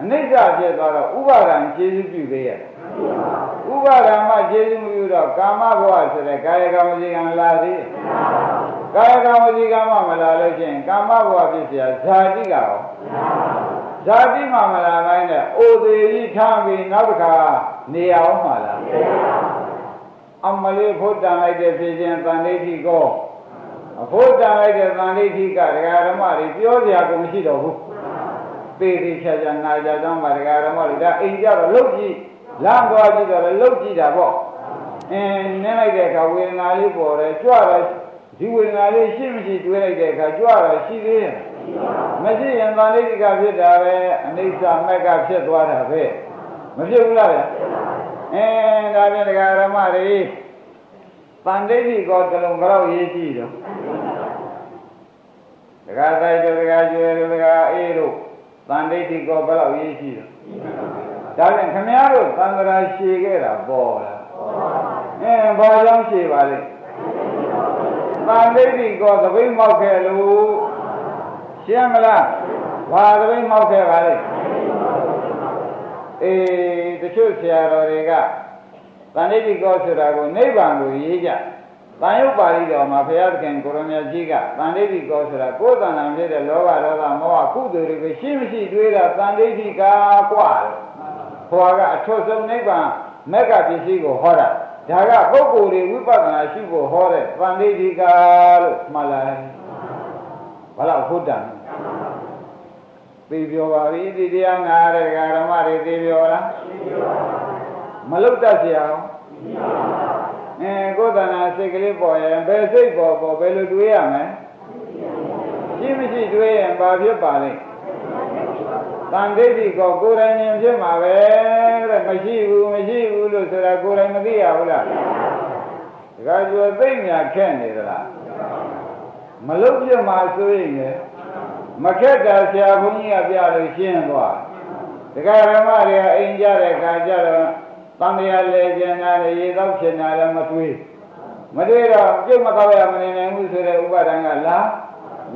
S2: အနိစ္စဖြစ်သွားတော့ဥပါဒံခြေစုပြုသေးရဲ့ဥပါဒံမှခြေစုမပြုတော့ကာမဘဝဆိုတဲ့ကာယကံဝစီကံလာသေးကာယကံဝစီကံမှမလာလို့ချင်းကာမဘဝဖြစ်เสียဇာတိကရော ဇာတိမှမလာတိုင်းနဲ့အိုသေးကြီးထားပြီးနောက်တစ်ခါနေအောင်မှလာအမလေးဖို့တန်လိုက်တဲ့ဖြစ်ခြင်းတန်ဋိဋ္ဌိကောအဖို့တန်လိုက်တဲ့တန်ဋိဋ္ဌိကဒကာဓမ္မတွေပြောစရာကုန်မရှိတော့ဘူးပေတိချာချာနာကြသောမှာဒကာဓမ္မတွေဒါအိမ်ကြတော့လုတ်ကြည့်လမ်းသွားကြည့်တော့လည်းလုတ်ကြည့်တာပေါ့အင်းနင်းလိုက်တဲ့အခါဝေဒနာလေးပေါ်တယ်ကြွတော့ဒီဝေဒနာလေးရှိမရှိတွေးလိုက်တဲ့အခါကြွတော့ရှိသေးတယ် မရှိရင်သံဃိကဖြစ်တာပဲအနိစ္စမက်ကဖြစ်သွားတာပဲမဖြစ်ဘူးလားဗျအင်းဒါပြန်ဒကာရမတွေတန်ဋိဋ္ဌိကောတလုံးကတော့ရေးကြည့်တော့ဒကာဆိုင်တို့ဒကာကျွေတို့ဒကာအေးတို့တန်ဋိဋ္ဌိကောဘယ်လောက်ရေးကြည့်တော့ဒါပြန်ခမည်းတော်သံဃာရှည်ခဲ့တာပေါ်လားအင်းဘာကြောင့်ရှည်ပါလဲတန်ဋိဋ္ဌိကောသပိမောက်ခဲ့လို့ ရှင်းမလားဘာသပိတ်မောက်ခဲ့ပါလဲအေးတချို့ဆရာတော်တွေကတဏှိတိကောဆိုတာကိုနိဗ္ဗာန်ကိုရေးကြတန်ရုပ်ပါဠိတော်မှာဘုရားသခင်ကိုရမကြီးကတန်ဋိဋ္ဌိကောဆိုတာကိုယ်တဏ္ဍာဖြစ်တဲ့လောဘဒေါသမောဟကုသိုလ်တွေကိုရှိမရှိတွေးတာတန်ဋိဋ္ဌိကာကွာတယ်။ဘုရားကအထွတ်ဆုံးနိဗ္ဗာန်မက္ကပစ္စည်းကိုဟောတာဒါကပုဂ္ဂိုလ်တွေဝိပဿနာရှိဖို့ဟောတဲ့တန်ဋိဋ္ဌိကာလို့မှတ်လိုက်။ဘာလို့ဟုတ်တယ် သိပြောပါပြီဒီတရားငါရကဓမ္မတွေသိပြောလားသိပြောပါဘူးမလုတ်တတ်ကြအောင်သိပါပါဘူးအဲကိုယ်တဏ္ဍာစိတ်ကလေးပေါ်ရင်ဘယ်စိတ်ပေါ်ပေါ်ဘယ်လိုတွေးရမလဲရှိမရှိတွေးရင်ဘာဖြစ်ပါလဲတန်ဒိဋ္ဌိကောကိုယ်တိုင်ရင်ဖြစ်မှာပဲတဲ့မရှိဘူးမရှိဘူးလို့ဆိုတာကိုယ်တိုင်မသိရဘူးလားဒါကြွယ်သိညာခက်နေသလားမလုတ်ပြမှာဆိုရင်လည်း မခက်တာဆရာဘုန်းကြီးကပြလို့ရှင်းသွားဒကာဓမ္မတွေကအိမ်ကြတဲ့ခါကျတော့တန်မြာလေကျင်တာလေရေတော့ကျင်တာလည်းမတွေးမတွေးတော့ပြုတ်မကောက်ရမနေနိုင်ဘူးဆိုတဲ့ဥပါဒံကလာ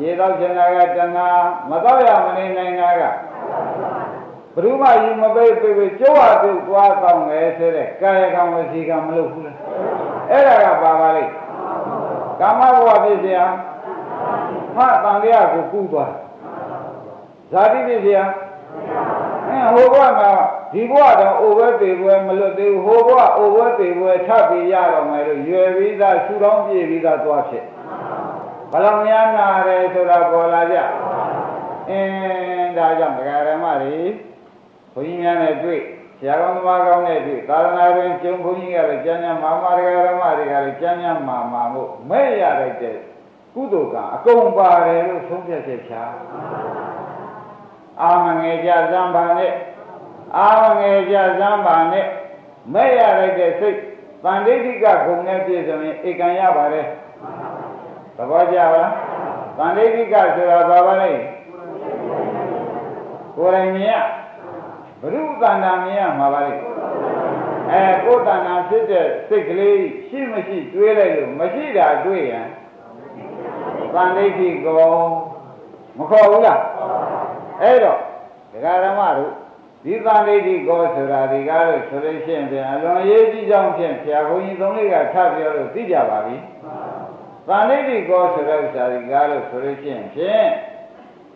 S2: ရေတော့ကျင်တာကတဏှာမကောက်ရမနေနိုင်တာကဘုရုမယူမပိတ်ပိတ်ပိတ်ကျောဝပြုတ်သွားကောင်းတယ်ဆိုတဲ့ကာယကံဝစီကံမလုပ်ဘူးလားအဲ့ဒါကပါပါလေကာမဘဝဖြစ်စရာဟာတန်လျာကိုကူးသွားတယ် ဇာတိဖြစ်ဖြစ်အဲဟိုဘဝမှာဒီဘဝတော့အိုဘဲတေဘဲမလွတ်သေးဘူးဟိုဘဝအိုဘဲတေဘဲထပ်ပြီးရတော့မယ်လို့ရွယ်ပြီးသားရှူတော့ပြည့်ပြီးသားသွားဖြစ်ဘလောက်များနာတယ်ဆိုတာပေါ်လာကြအင်းဒါကြောင့်ဒကာရမတွေဘုန်းကြီးများနဲ့တွေ့ဆရာကောင်းသမားကောင်းနဲ့တွေ့သာသနာ့ရင်ကျုံဘုန်းကြီးကလည်းကျမ်းကျမ်းမာမာဒကာရမတွေကလည်းကျမ်းကျမ်းမာမာမို့မဲ့ရလိုက်တဲ့ကုသိုလ်ကအကုန်ပါတယ်လို့ဆုံးဖြတ်ချက်ချာ အာမငယ်ကြစမ်းပါနဲ့အာမငယ်ကြစမ်းပါနဲ့မဲ့ရလိုက်တဲ့စိတ်တန်ဋိဋ္ဌိကဂုံနဲ့ပြည့်စုံရင်ဧကံရပါတယ်သဘောကျပါလားတန်ဋိဋ္ဌိကဆိုတာဘာပါလဲကိုယ်တိုင်မြင်ရဘုရုတဏ္ဍာမြင်ရမှာပါလေအဲကိုယ်တဏ္ဍာဖြစ်တဲ့စိတ်ကလေးရှိမရှိတွေးလိုက်လို့မရှိတာတွေးရင်တန်ဋိဋ္ဌိကောမခေါ်ဘူးလား အဲ့တော့ဒကာရမတို့ဒီသံဒိဋ္ဌိကောဆိုတာဒီကားလို့ဆိုလို့ရှိရင်ပြန်အလွန်ရေးကြည့်ကြောင်းဖြင့်ဆရာဘုန်းကြီးသုံးလေးကထပ်ပြောလို့သိကြပါပြီ။သံဒိဋ္ဌိကောဆိုတဲ့ဥစ္စာဒီကားလို့ဆိုလို့ရှိရင်ဖြင့်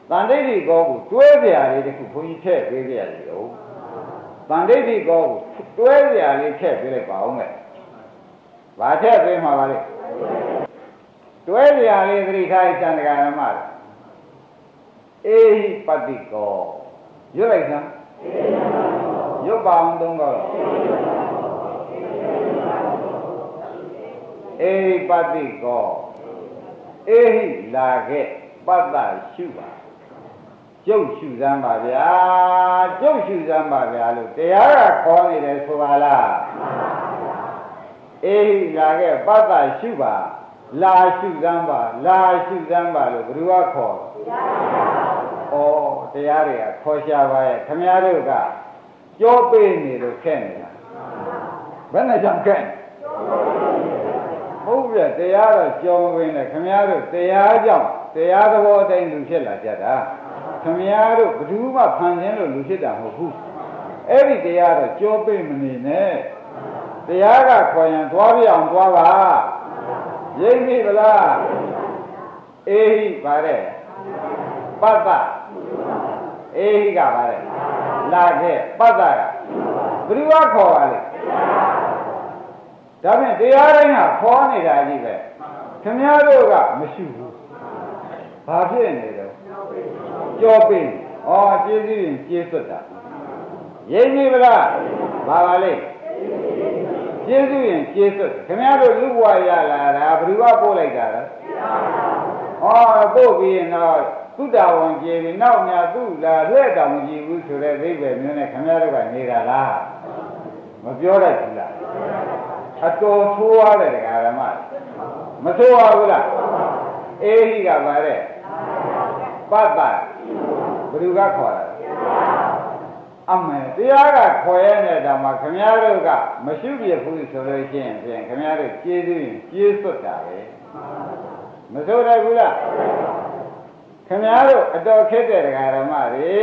S2: သံဒိဋ္ဌိကောကိုတွဲပြရလေးတခုဘုန်းကြီးထည့်ပေးကြရတယ်လို့။သံဒိဋ္ဌိကောကိုတွဲပြရလေးထည့်ပေးလိုက်ပါဦးမယ်။ဘာထည့်ပေးမှာပါလဲ။တွဲပြရလေးသတိထားစံတကာဓမ္မ အေဟိပတိကောရွတ်လိုက်စမ်းရုပ်ပါအောင်သုံးတော့အေဟိပတိကောအေဟိလာခဲ့ပတ္တရှုပါကျုပ်ရှုစမ်းပါဗျာကျုပ်ရှုစမ်းပါဗျာလို့တရားကခေါ်နေတယ်ဆိုပါလားအေဟိလာခဲ့ပတ္တရှုပါလာရှုစမ်းပါလာရှုစမ်းပါလို့ဘယ်သူကခေါ် ဩတရားတွေကခေါ်ရှာပါရဲ့ခမည်းတော်ကကြောပေးနေလို့ခက်နေတာဘယ်နဲ့ကြောင့်ခက်ဟုတ်ပြတရားတော့ကြောမဝင်နဲ့ခမည်းတော်တရားကြောင့်တရားသဘောအတိုင်းလူဖြစ်လာကြတာခမည်းတော်ဘယ်သူမှဖန်ဆင်းလို့လူဖြစ်တာမဟုတ်ဘူးအဲ့ဒီတရားတော့ကြောပေးမနေနဲ့တရားကခေါ်ရင်သွားပြအောင်သွားပါရိပ်ပြီဗလားအေဟိပါတဲ့ပတ္တ အေဟိကပါတဲ့လာခဲ့ပတ္တကဘယ်သူကခေါ်ပါလဲဒါဖြင့်တရားတိုင်းကခေါ်နေတာကြီးပဲခင်ဗျားတို့ကမရှိဘူးဘာဖြစ်နေတော့ကြောပင်းဩကျေးဇူးရင်ကျေးစွတ်တာရင်းကြီးဗလားဘာပါလဲကျေးဇူးရင်ကျေးစွတ်ခင်ဗျားတို့လူဘဝရလာတာဘယ်သူကပို့လိုက်တာလဲဩပို့ပြီးရင်တော့ သုတဝန်ကျေပြီးနောက်များသူ့လာလှဲ့တောင်ကြည့်ဘူးဆိုတဲ့အိဗယ်မျိုးနဲ့ခင်ဗျားတို့ကနေတာလားမပြောတတ်ဘူးလားအတော်ဆိုးရတယ်ဒကာရမမဆိုးပါဘူးလားအေဟိကပါတဲ့ပတ္တဘယ်သူကခေါ်တာအမေတရားကခေါ်ရတဲ့တောင်မှခင်ဗျားတို့ကမရှိပြဘူးဆိုလို့ရှိရင်ဖြင့်ခင်ဗျားတို့ကျေးဇူးရင်ကျေးစွတ်တာပဲမဆိုးတယ်ဘူးလား ခင်ဗျားတို့အတော်ခက်တဲ့ဒကာရမတွေ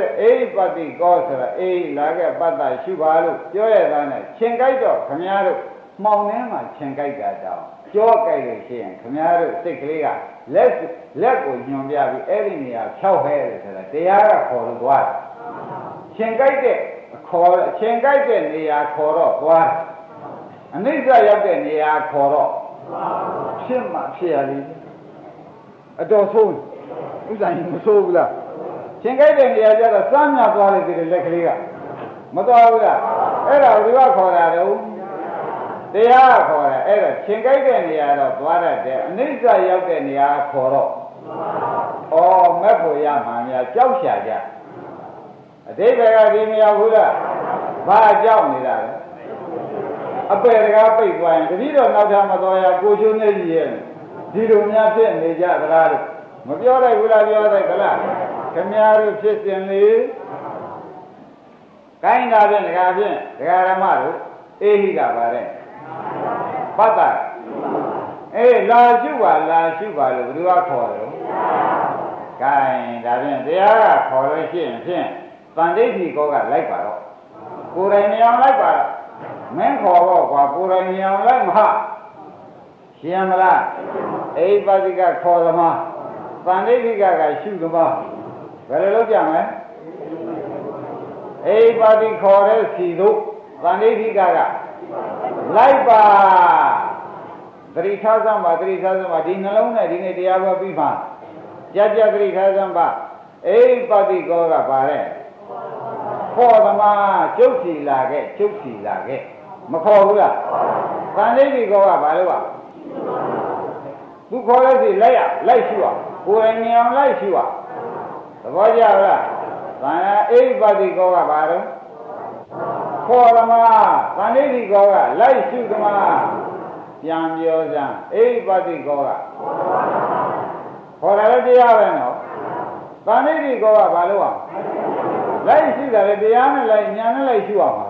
S2: တဲ့အေးပတိကောဆိုတာအေးလာခဲ့ပတ္တရှုပါလို့ပြောရတာနဲ့ရှင်ကြိုက်တော့ခင်ဗျားတို့မှောင်ထဲမှာရှင်ကြိုက်တာတောင်ကြောကြိုက်လို့ရှိရင်ခင်ဗျားတို့စိတ်ကလေးကလက်လက်ကိုညွန်ပြပြီးအဲ့ဒီနေရာဖြောက်ဟဲတယ်ဆိုတာတရားကခေါ်လို့သွားတယ်ရှင်ကြိုက်တဲ့ခေါ်ရှင်ကြိုက်တဲ့နေရာခေါ်တော့သွားတယ်အနိစ္စရောက်တဲ့နေရာခေါ်တော့ဖြစ်မှဖြစ်ရလိမ့်မယ်အတော်ဆိုး ဥစ္စာကြီးမဆိုးဘူးလားရှင်ကြိုက်တဲ့နေရာကျတော့စမ်းမြသွားလိုက်တဲ့လက်ကလေးကမသွားဘူးလားအဲ့ဒါဘယ်ကခေါ်တာတော့တရားခေါ်တယ်အဲ့တော့ရှင်ကြိုက်တဲ့နေရာတော့သွားတတ်တယ်အနိစ္စရောက်တဲ့နေရာခေါ်တော့ဩမက်ဖို့ရမှာများကြောက်ရှာကြအတိတ်ကဒီမရောက်ဘူးလားဘာကြောက်နေတာလဲအပယ်တကားပိတ်သွားရင်တတိတော့နောက်ထပ်မတော်ရကိုချိုးနေကြီးရဲ့ဒီလိုများဖြစ်နေကြသလားလို့ မပြောလိုက်ဘူးလားပြောလိုက်သလားခမည်းတော်ဖြစ်စဉ်လေကိုင်းတာဖြင့်ဒကာဖြင့်ဒကာရမတို့အေဟိကပါတဲ့ပတ္တအေးလာရှုပါလာရှုပါလို့ဘယ်သူကခေါ်တယ်ကိုင်းဒါဖြင့်တရားကခေါ်လို့ရှိရင်ဖြင့်တန်ဋိဋ္ဌိကောကလိုက်ပါတော့ကိုယ်တိုင်မြင်လိုက်ပါတော့မင်းခေါ်တော့ကွာကိုယ်တိုင်မြင်လိုက်မဟာရှင်းမလားအိပတိကခေါ်သမား တန်ဋိဋ္ဌိကကရှုသမားဘယ်လိုလုပ်ကြမလဲအိပတိခေါ်တဲ့စီတို့တန်ဋိဋ္ဌိကကလိုက်ပါသတိထားစမ်းပါသတိထားစမ်းပါဒီနှလုံးနဲ့ဒီနေ့တရားပွဲပြီးမှကြကြသတိထားစမ်းပါအိပတိကောကပါတဲ့ခေါ်သမားကျုပ်စီလာခဲ့ကျုပ်စီလာခဲ့မခေါ်ဘူးလားတန်ဋိဋ္ဌိကောကဘာလို့ ਆ သူခေါ်လို့စီလိုက်ရလိုက်ရှိရ ကိုယ်တိုင်မြင်အောင်လိုက်ရှိရသဘောကျလားသံဃာအိပတိကောကဘာတော့ခေါ်သမားသန္တိတိကောကလိုက်ရှုသမားပြန်ပြောစမ်းအိပတိကောကခေါ်တယ်တရားပဲနော်သန္တိတိကောကဘာလို့အောင်လိုက်ရှုတယ်တရားနဲ့လိုက်ညာနဲ့လိုက်ရှုအောင်ပါ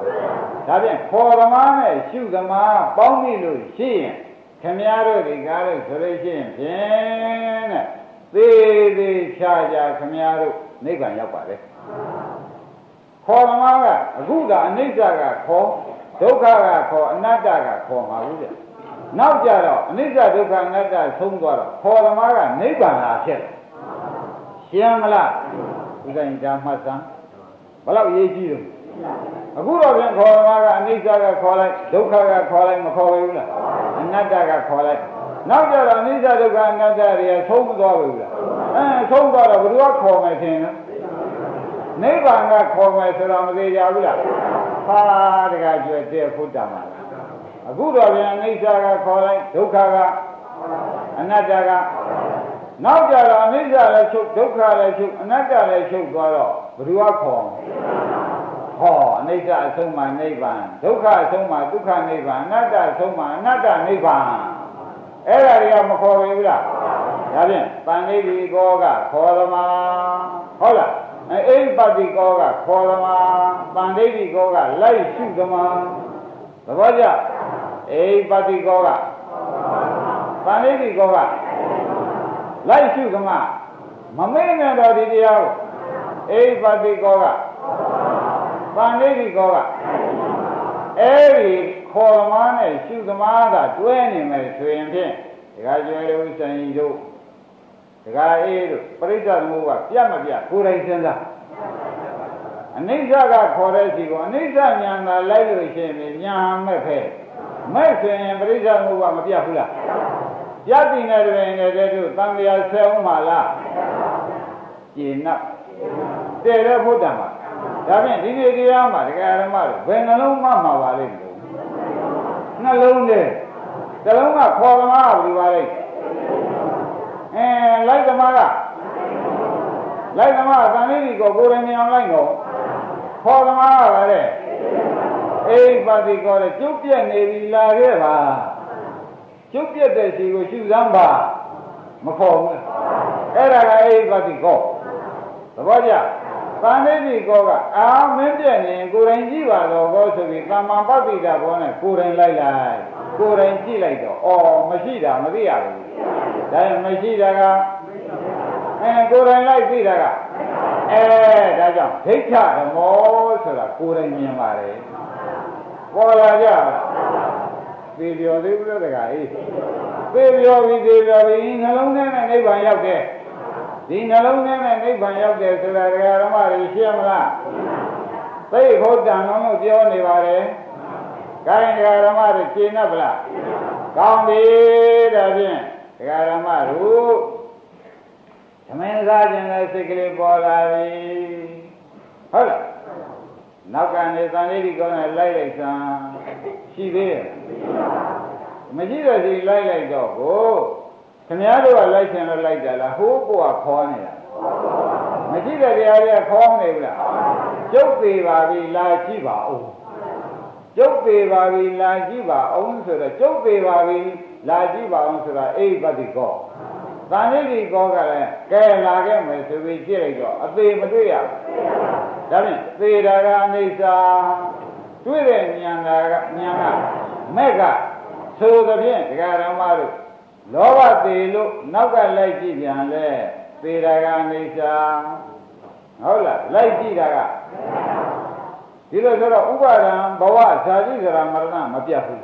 S2: ဒါဖြင့်ခေါ်သမားနဲ့ရှုသမားပေါင်းပြီလို့ရှိရင်ခမည်းတော်ဒီကားလို့ဆိုလို့ရှိရင်ဖြင့်တဲ့ သေးသေးချာချာခမည်းတော်နိဗ္ဗာန်ရောက်ပါလေခေါ်သမားကအခုကအနိစ္စကခေါ်ဒုက္ခကခေါ်အနတ္တကခေါ်မှာဘူးတဲ့နောက်ကြတော့အနိစ္စဒုက္ခအနတ္တဆုံးသွားတော့ခေါ်သမားကနိဗ္ဗာန်လာဖြစ်တယ်ရှင်းမလားဥဒ္ဒင်ဒါမှတ်စမ်းဘယ်လောက်ရေးကြည့်လို့အခုတော့ပြန်ခေါ်သမားကအနိစ္စကခေါ်လိုက်ဒုက္ခကခေါ်လိုက်မခေါ်ဘူးလားအနတ္တကခေါ်လိုက် နောက်ကြတော့အနိစ္စဒုက္ခအနတ္တတွေကဆုံးမသွားဘူးလားအဲဆုံးသွားတော့ဘယ်သူကခေါ်မယ်ထင်လဲနိဗ္ဗာန်ကခေါ်မယ်ဆိုတော့မသေးကြဘူးလားဟာတကကြွတဲ့ဖုဒ္ဓမှာအခုတော့ပြန်အနိစ္စကခေါ်လိုက်ဒုက္ခကအနတ္တကနောက်ကြတော့အနိစ္စလည်းချုပ်ဒုက္ခလည်းချုပ်အနတ္တလည်းချုပ်သွားတော့ဘယ်သူကခေါ်ဟောအနိစ္စအဆုံးမှနိဗ္ဗာန်ဒုက္ခအဆုံးမှဒုက္ခနိဗ္ဗာန်အနတ္တအဆုံးမှအနတ္တနိဗ္ဗာန် အဲ့ဒါတွေကမခေါ်ဘူးလားဒါဖြင့်ပန္နိတိကောကခေါ်သမာဟုတ်လားအိပတိကောကခေါ်သမာပန္နိတိကောကလိုက်ရှုသမာသဘောကျအိပတိကောကပန္နိတိကောကလိုက်ရှုသမာမမေ့နဲ့တော့ဒီတရားကိုအိပတိကောကပန္နိတိကောကအဲ့ဒီ ခေါ်သမားနဲ့ရှုသမားကတွဲနေမယ်ဆိုရင်ဖြင့်ဒကာကျွဲတို့စံကြီးတို့ဒကာအေးတို့ပရိစ္ဆေသမုပ္ပါပြတ်မပြတ်ကိုယ်တိုင်စဉ်းစားအနိစ္စကခေါ်တဲ့စီကိုအနိစ္စညာသာလိုက်လို့ရှိရင်ညာမဲ့ဖဲမဲ့ဆိုရင်ပရိစ္ဆေသမုပ္ပါမပြတ်ဘူးလားပြတ်ပြီနဲ့တွင်လည်းတို့သံဃာဆဲအောင်ပါလားကျင်납တဲ့တဲ့ဘုဒ္ဓမှာဒါဖြင့်ဒီနေ့တရားမှာဒကာရမတို့ဘယ်နှလုံးမှမှာပါလိမ့်မယ် နှလုံးနဲ့တလုံးကခေါ်သမားကဘယ်လိုပါလိမ့်အဲလိုက်သမားကလိုက်သမားကတန်လေးကြီးကိုကိုယ်တိုင်မြင်အောင်လိုက်တော့ခေါ်သမားကပါလေအိပါတိကောတဲ့ကျုပ်ပြက်နေပြီလာခဲ့ပါကျုပ်ပြက်တဲ့စီကိုရှုစမ်းပါမခေါ်ဘူးအဲ့ဒါကအိပါတိကောသဘောကျ သံဃိတိကောကအာမင်းပြက်နေကိုယ်တိုင်ကြည့်ပါတော့ဘောဆိုပြီးသမ္မာပတ္တိတာဘောနဲ့ကိုယ်တိုင်လိုက်လိုက်ကိုယ်တိုင်ကြည့်လိုက်တော့အော်မရှိတာမသိရဘူးဒါရင်မရှိတာကအဲကိုယ်တိုင်လိုက်သိတာကအဲဒါကြောင့်ဒိဋ္ဌဓမ္မောဆိုတာကိုယ်တိုင်မြင်ပါတယ်ပေါ်လာကြသေပြောသေးဘူးတကအေးသေပြောပြီသေပြောပြီနှလုံးထဲနဲ့နိဗ္ဗာန်ရောက်တဲ့ ဒီနှလုံးထဲနဲ့နိဗ္ဗာန်ရောက်တယ်ဆိုတာဒကာဓမ္မတွေရှင်းမလားသိဖို့တန်လုံးလို့ပြောနေပါတယ်ကိုင်းဒကာဓမ္မတွေရှင်း납ဗလားကောင်းပြီဒါဖြင့်ဒကာဓမ္မတို့သမင်းစားခြင်းနဲ့စိတ်ကလေးပေါ်လာပြီဟုတ်လားနောက်ကနေသံလေးဒီကောင်းနဲ့လိုက်လိုက်စမ်းရှိသေးရဲ့မရှိတော့ဒီလိုက်လိုက်တော့ကို ခင်ဗျားတို့ကလိုက်ချင်လို့လိုက်တယ်လားဟိုးကိုကခေါ်နေတာမရှိတဲ့တရားတွေကခေါ်နေဘူးလားကျုပ်သေးပါပြီလာကြည့်ပါဦးကျုပ်သေးပါပြီလာကြည့်ပါအောင်ဆိုတော့ကျုပ်သေးပါပြီလာကြည့်ပါအောင်ဆိုတာအိပတိကောသံဃိတိကောကလည်းကဲလာခဲ့မယ်ဆိုပြီးကြည့်လိုက်တော့အသေးမတွေ့ရဘူးဒါဖြင့်သေတာကအနိစ္စတွေ့တဲ့ဉာဏ်ကဉာဏ်ကမဲ့ကဆိုသဖြင့်ဒကာရမတို့ လောဘသေးလို့နောက်ကလိုက်ကြည့်ပြန်လဲသေတာကအနိစ္စဟုတ်လားလိုက်ကြည့်တာကဒီလိုဆိုတော့ဥပါဒံဘဝဇာတိဇရာမရဏမပြတ်ဘူး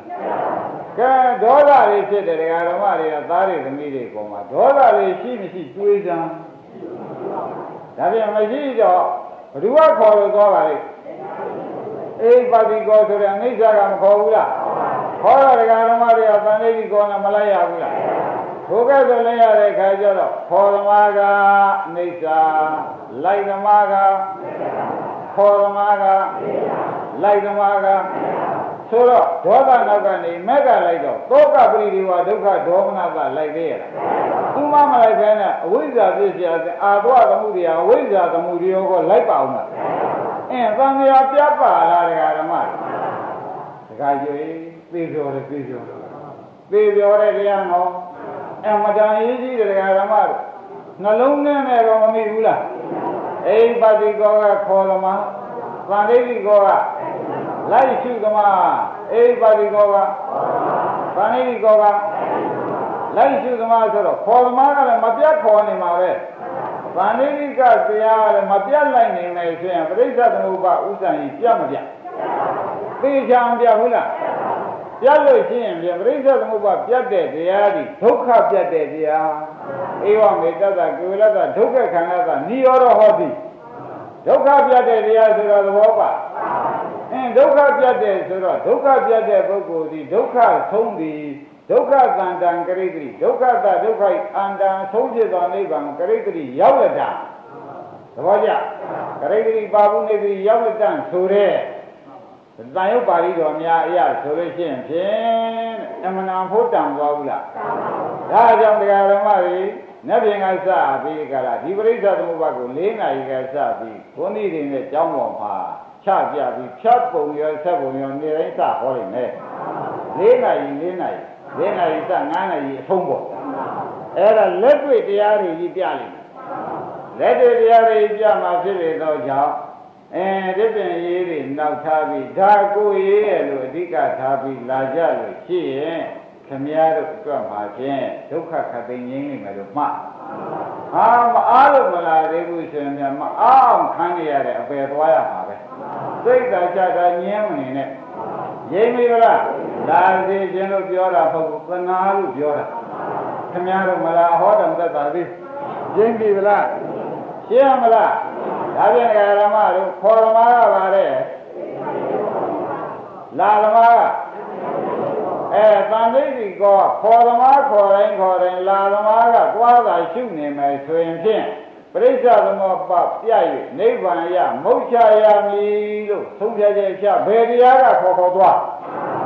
S2: ကဲဒေါသတွေဖြစ်တယ်ဒကာဓမ္မတွေကသားတွေသမီးတွေပေါ်မှာဒေါသတွေရှိမရှိတွေးစမ်းဒါပြန်မရှိတော့ဘ누구ကခေါ်လို့သွားပါလိမ့်အေးပါတိကောဆိုတဲ့အနိစ္စကမခေါ်ဘူးလားခေါ်တော့ဒကာဓမ္မတွေကသံဃိတိကောနဲ့မလိုက်ရဘူးလား ဘုကဲ့ဆိုလိုက်ရတဲ့ခါကျတော့ခေါ်သမားကအနိစ္စလိုက်သမားကခေါ်သမားကလိုက်သမားကဆိုတော့ဒေါသနောက်ကနေမက်ကလိုက်တော့သောကပရိဒီဝဒုက္ခဒေါမနကလိုက်သေးရလားသူမမလိုက်ခဲနဲ့အဝိဇ္ဇာပြည့်စရာအာဘောသမှုတရားအဝိဇ္ဇာသမှုတရားကိုလိုက်ပါအောင်လားအင်းသံဃာပြပါလားဒကာဓမ္မဒကာကျွေးသိပြောတယ်သိပြောတယ်သိပြောတဲ့တရားဟော အမတန်ရေးကြီးတယ်ဒကာဓမ္မတို့နှလုံးထဲနဲ့တော့မမိဘူးလားအိပတိကောကခေါ်သမားသံဃိတိကောကလိုက်ရှုသမားအိပါတိကောကဗာဏိတိကောကလိုက်ရှုသမားဆိုတော့ခေါ်သမားကလည်းမပြတ်ခေါ်နေမှာပဲဗာဏိတိကတရားကလည်းမပြတ်လိုက်နေမယ်ဆိုရင်ပရိစ္ဆေသမုပ္ပါဥစ္စာကြီးပြတ်မပြတ်သိချာမပြတ်ဘူးလား ပြတ်လို့ရှိရင်ပြပရိစ္ဆေသမုပ္ပါပြတ်တဲ့တရားဒီဒုက္ခပြတ်တဲ့တရားဧဝမေတ္တကေဝလတ္တဒုက္ခခန္ဓာကနိရောဓဟောတိဒုက္ခပြတ်တဲ့တရားဆိုတော့သဘောပါအင်းဒုက္ခပြတ်တယ်ဆိုတော့ဒုက္ခပြတ်တဲ့ပုဂ္ဂိုလ်ဒီဒုက္ခဆုံးသည်ဒုက္ခတန်တံကရိတိဒုက္ခတဒုက္ခအန္တံဆုံးဖြစ်သောနိဗ္ဗာန်ကရိတိရောက်လက်တာသဘောကျကရိတိပါဘူးနေပြီရောက်လက်တံဆိုတဲ့ တန်ရုပ်ပါဠိတော်များအရာဆိုလို့ရှိရင်ဖြင့်အမှန်တန်ဖို့တန်သွားဘူးလားဒါကြောင့်တရားဓမ္မတွေနတ်ပြင်ကစပြီးကြလားဒီပရိစ္ဆေသမုပ္ပါကို၄နာရီကစပြီးဘုန်းကြီးတွေနဲ့ကြောင်းပေါ်မှာချပြပြီးဖြတ်ပုံရောဆက်ပုံရောနေတိုင်းစဟောနေတယ်၄နာရီ၄နာရီ၄နာရီစ9နာရီအဆုံးပေါ့အဲ့ဒါလက်တွေ့တရားတွေကြီးပြလိမ့်မယ်လက်တွေ့တရားတွေပြမှာဖြစ်လေတော့ကြောင့် အဲဒီပြင်ရေးတွေနောက်ထားပြီးဒါကိုရေးရလို့အဓိကထားပြီးလာကြလို့ရှိရင်ခမည်းတော်အတွက်မှာဖြင့်ဒုက္ခခတ်သိငြိမ်းနေမယ်လို့မှတ်ဟာမအားလို့မလာသေးဘူးဆိုရင်မအားခံရတဲ့အပယ်သွားရမှာပဲစိတ်သာချတာညင်းမနေနဲ့ရင်းပြီလားလာစေခြင်းလို့ပြောတာမဟုတ်ဘူးသနာလို့ပြောတာခင်ဗျားတို့မလားဟောတယ်သက်တာပြီရင်းပြီလားရှင်းမလား ဒါပြန်ဓမ္မတို့ခေါ်ဓမ္မကပါတဲ့လာဓမ္မကအဲတန်သိတိကောခေါ်ဓမ္မခေါ်တိုင်းခေါ်တိုင်းလာဓမ္မကတွားတာရှုနေမယ်ဆိုရင်ဖြင့်ပရိစ္ဆသမပပြည့်၍နိဗ္ဗာန်ရမုတ်ချရမည်လို့သုံးဖြတ်ချက်ချဘယ်တရားကခေါ်ခေါ်သွား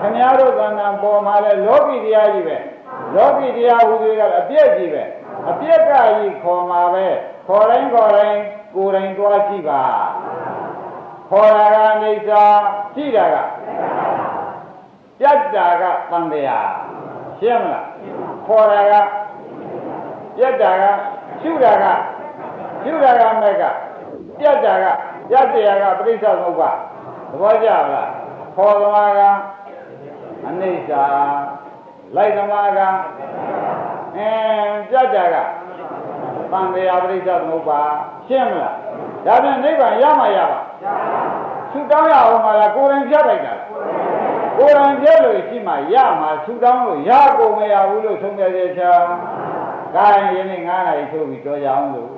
S2: ခင်ဗျားတို့သဏ္ဍာန်ပေါ်မှာလဲလောကီတရားကြီးပဲလောကီတရားဟူသေးတာအပြည့်ကြီးပဲအပြည့်ကကြီးခေါ်မှာပဲခေါ်တိုင်းခေါ်တိုင်း ကိုယ်တိုင်သွားကြည့်ပါခေါ်တာကအိဋ္ဌာကြည့်တာကပြတ်တာကတန်တရားရှင်းမလားခေါ်တာကပြတ်တာကရှုတာကရှုတာကမဲ့ကပြတ်တာကပြတ်တရားကပြိဿသမုပ္ပါသဘောကျလားခေါ်သမားကအနိစ္စလိုက်သမားကအင်းပြတ်တာက တန်တရားပြိဿသမုပ္ပါရှင်းမလားဒါပြန်နိဗ္ဗာန်ရမှာရပါသူတောင်းရအောင်မလားကိုယ်တိုင်ပြတ်လိုက်တာကိုယ်တိုင်ပြတ်လို့ရှိမှရမှာသူတောင်းလို့ရကုန်မရဘူးလို့ဆုံးဖြတ်ချက်ချာ gain ယနေ့9နာရီထိုးပြီးကြောကြအောင်လို့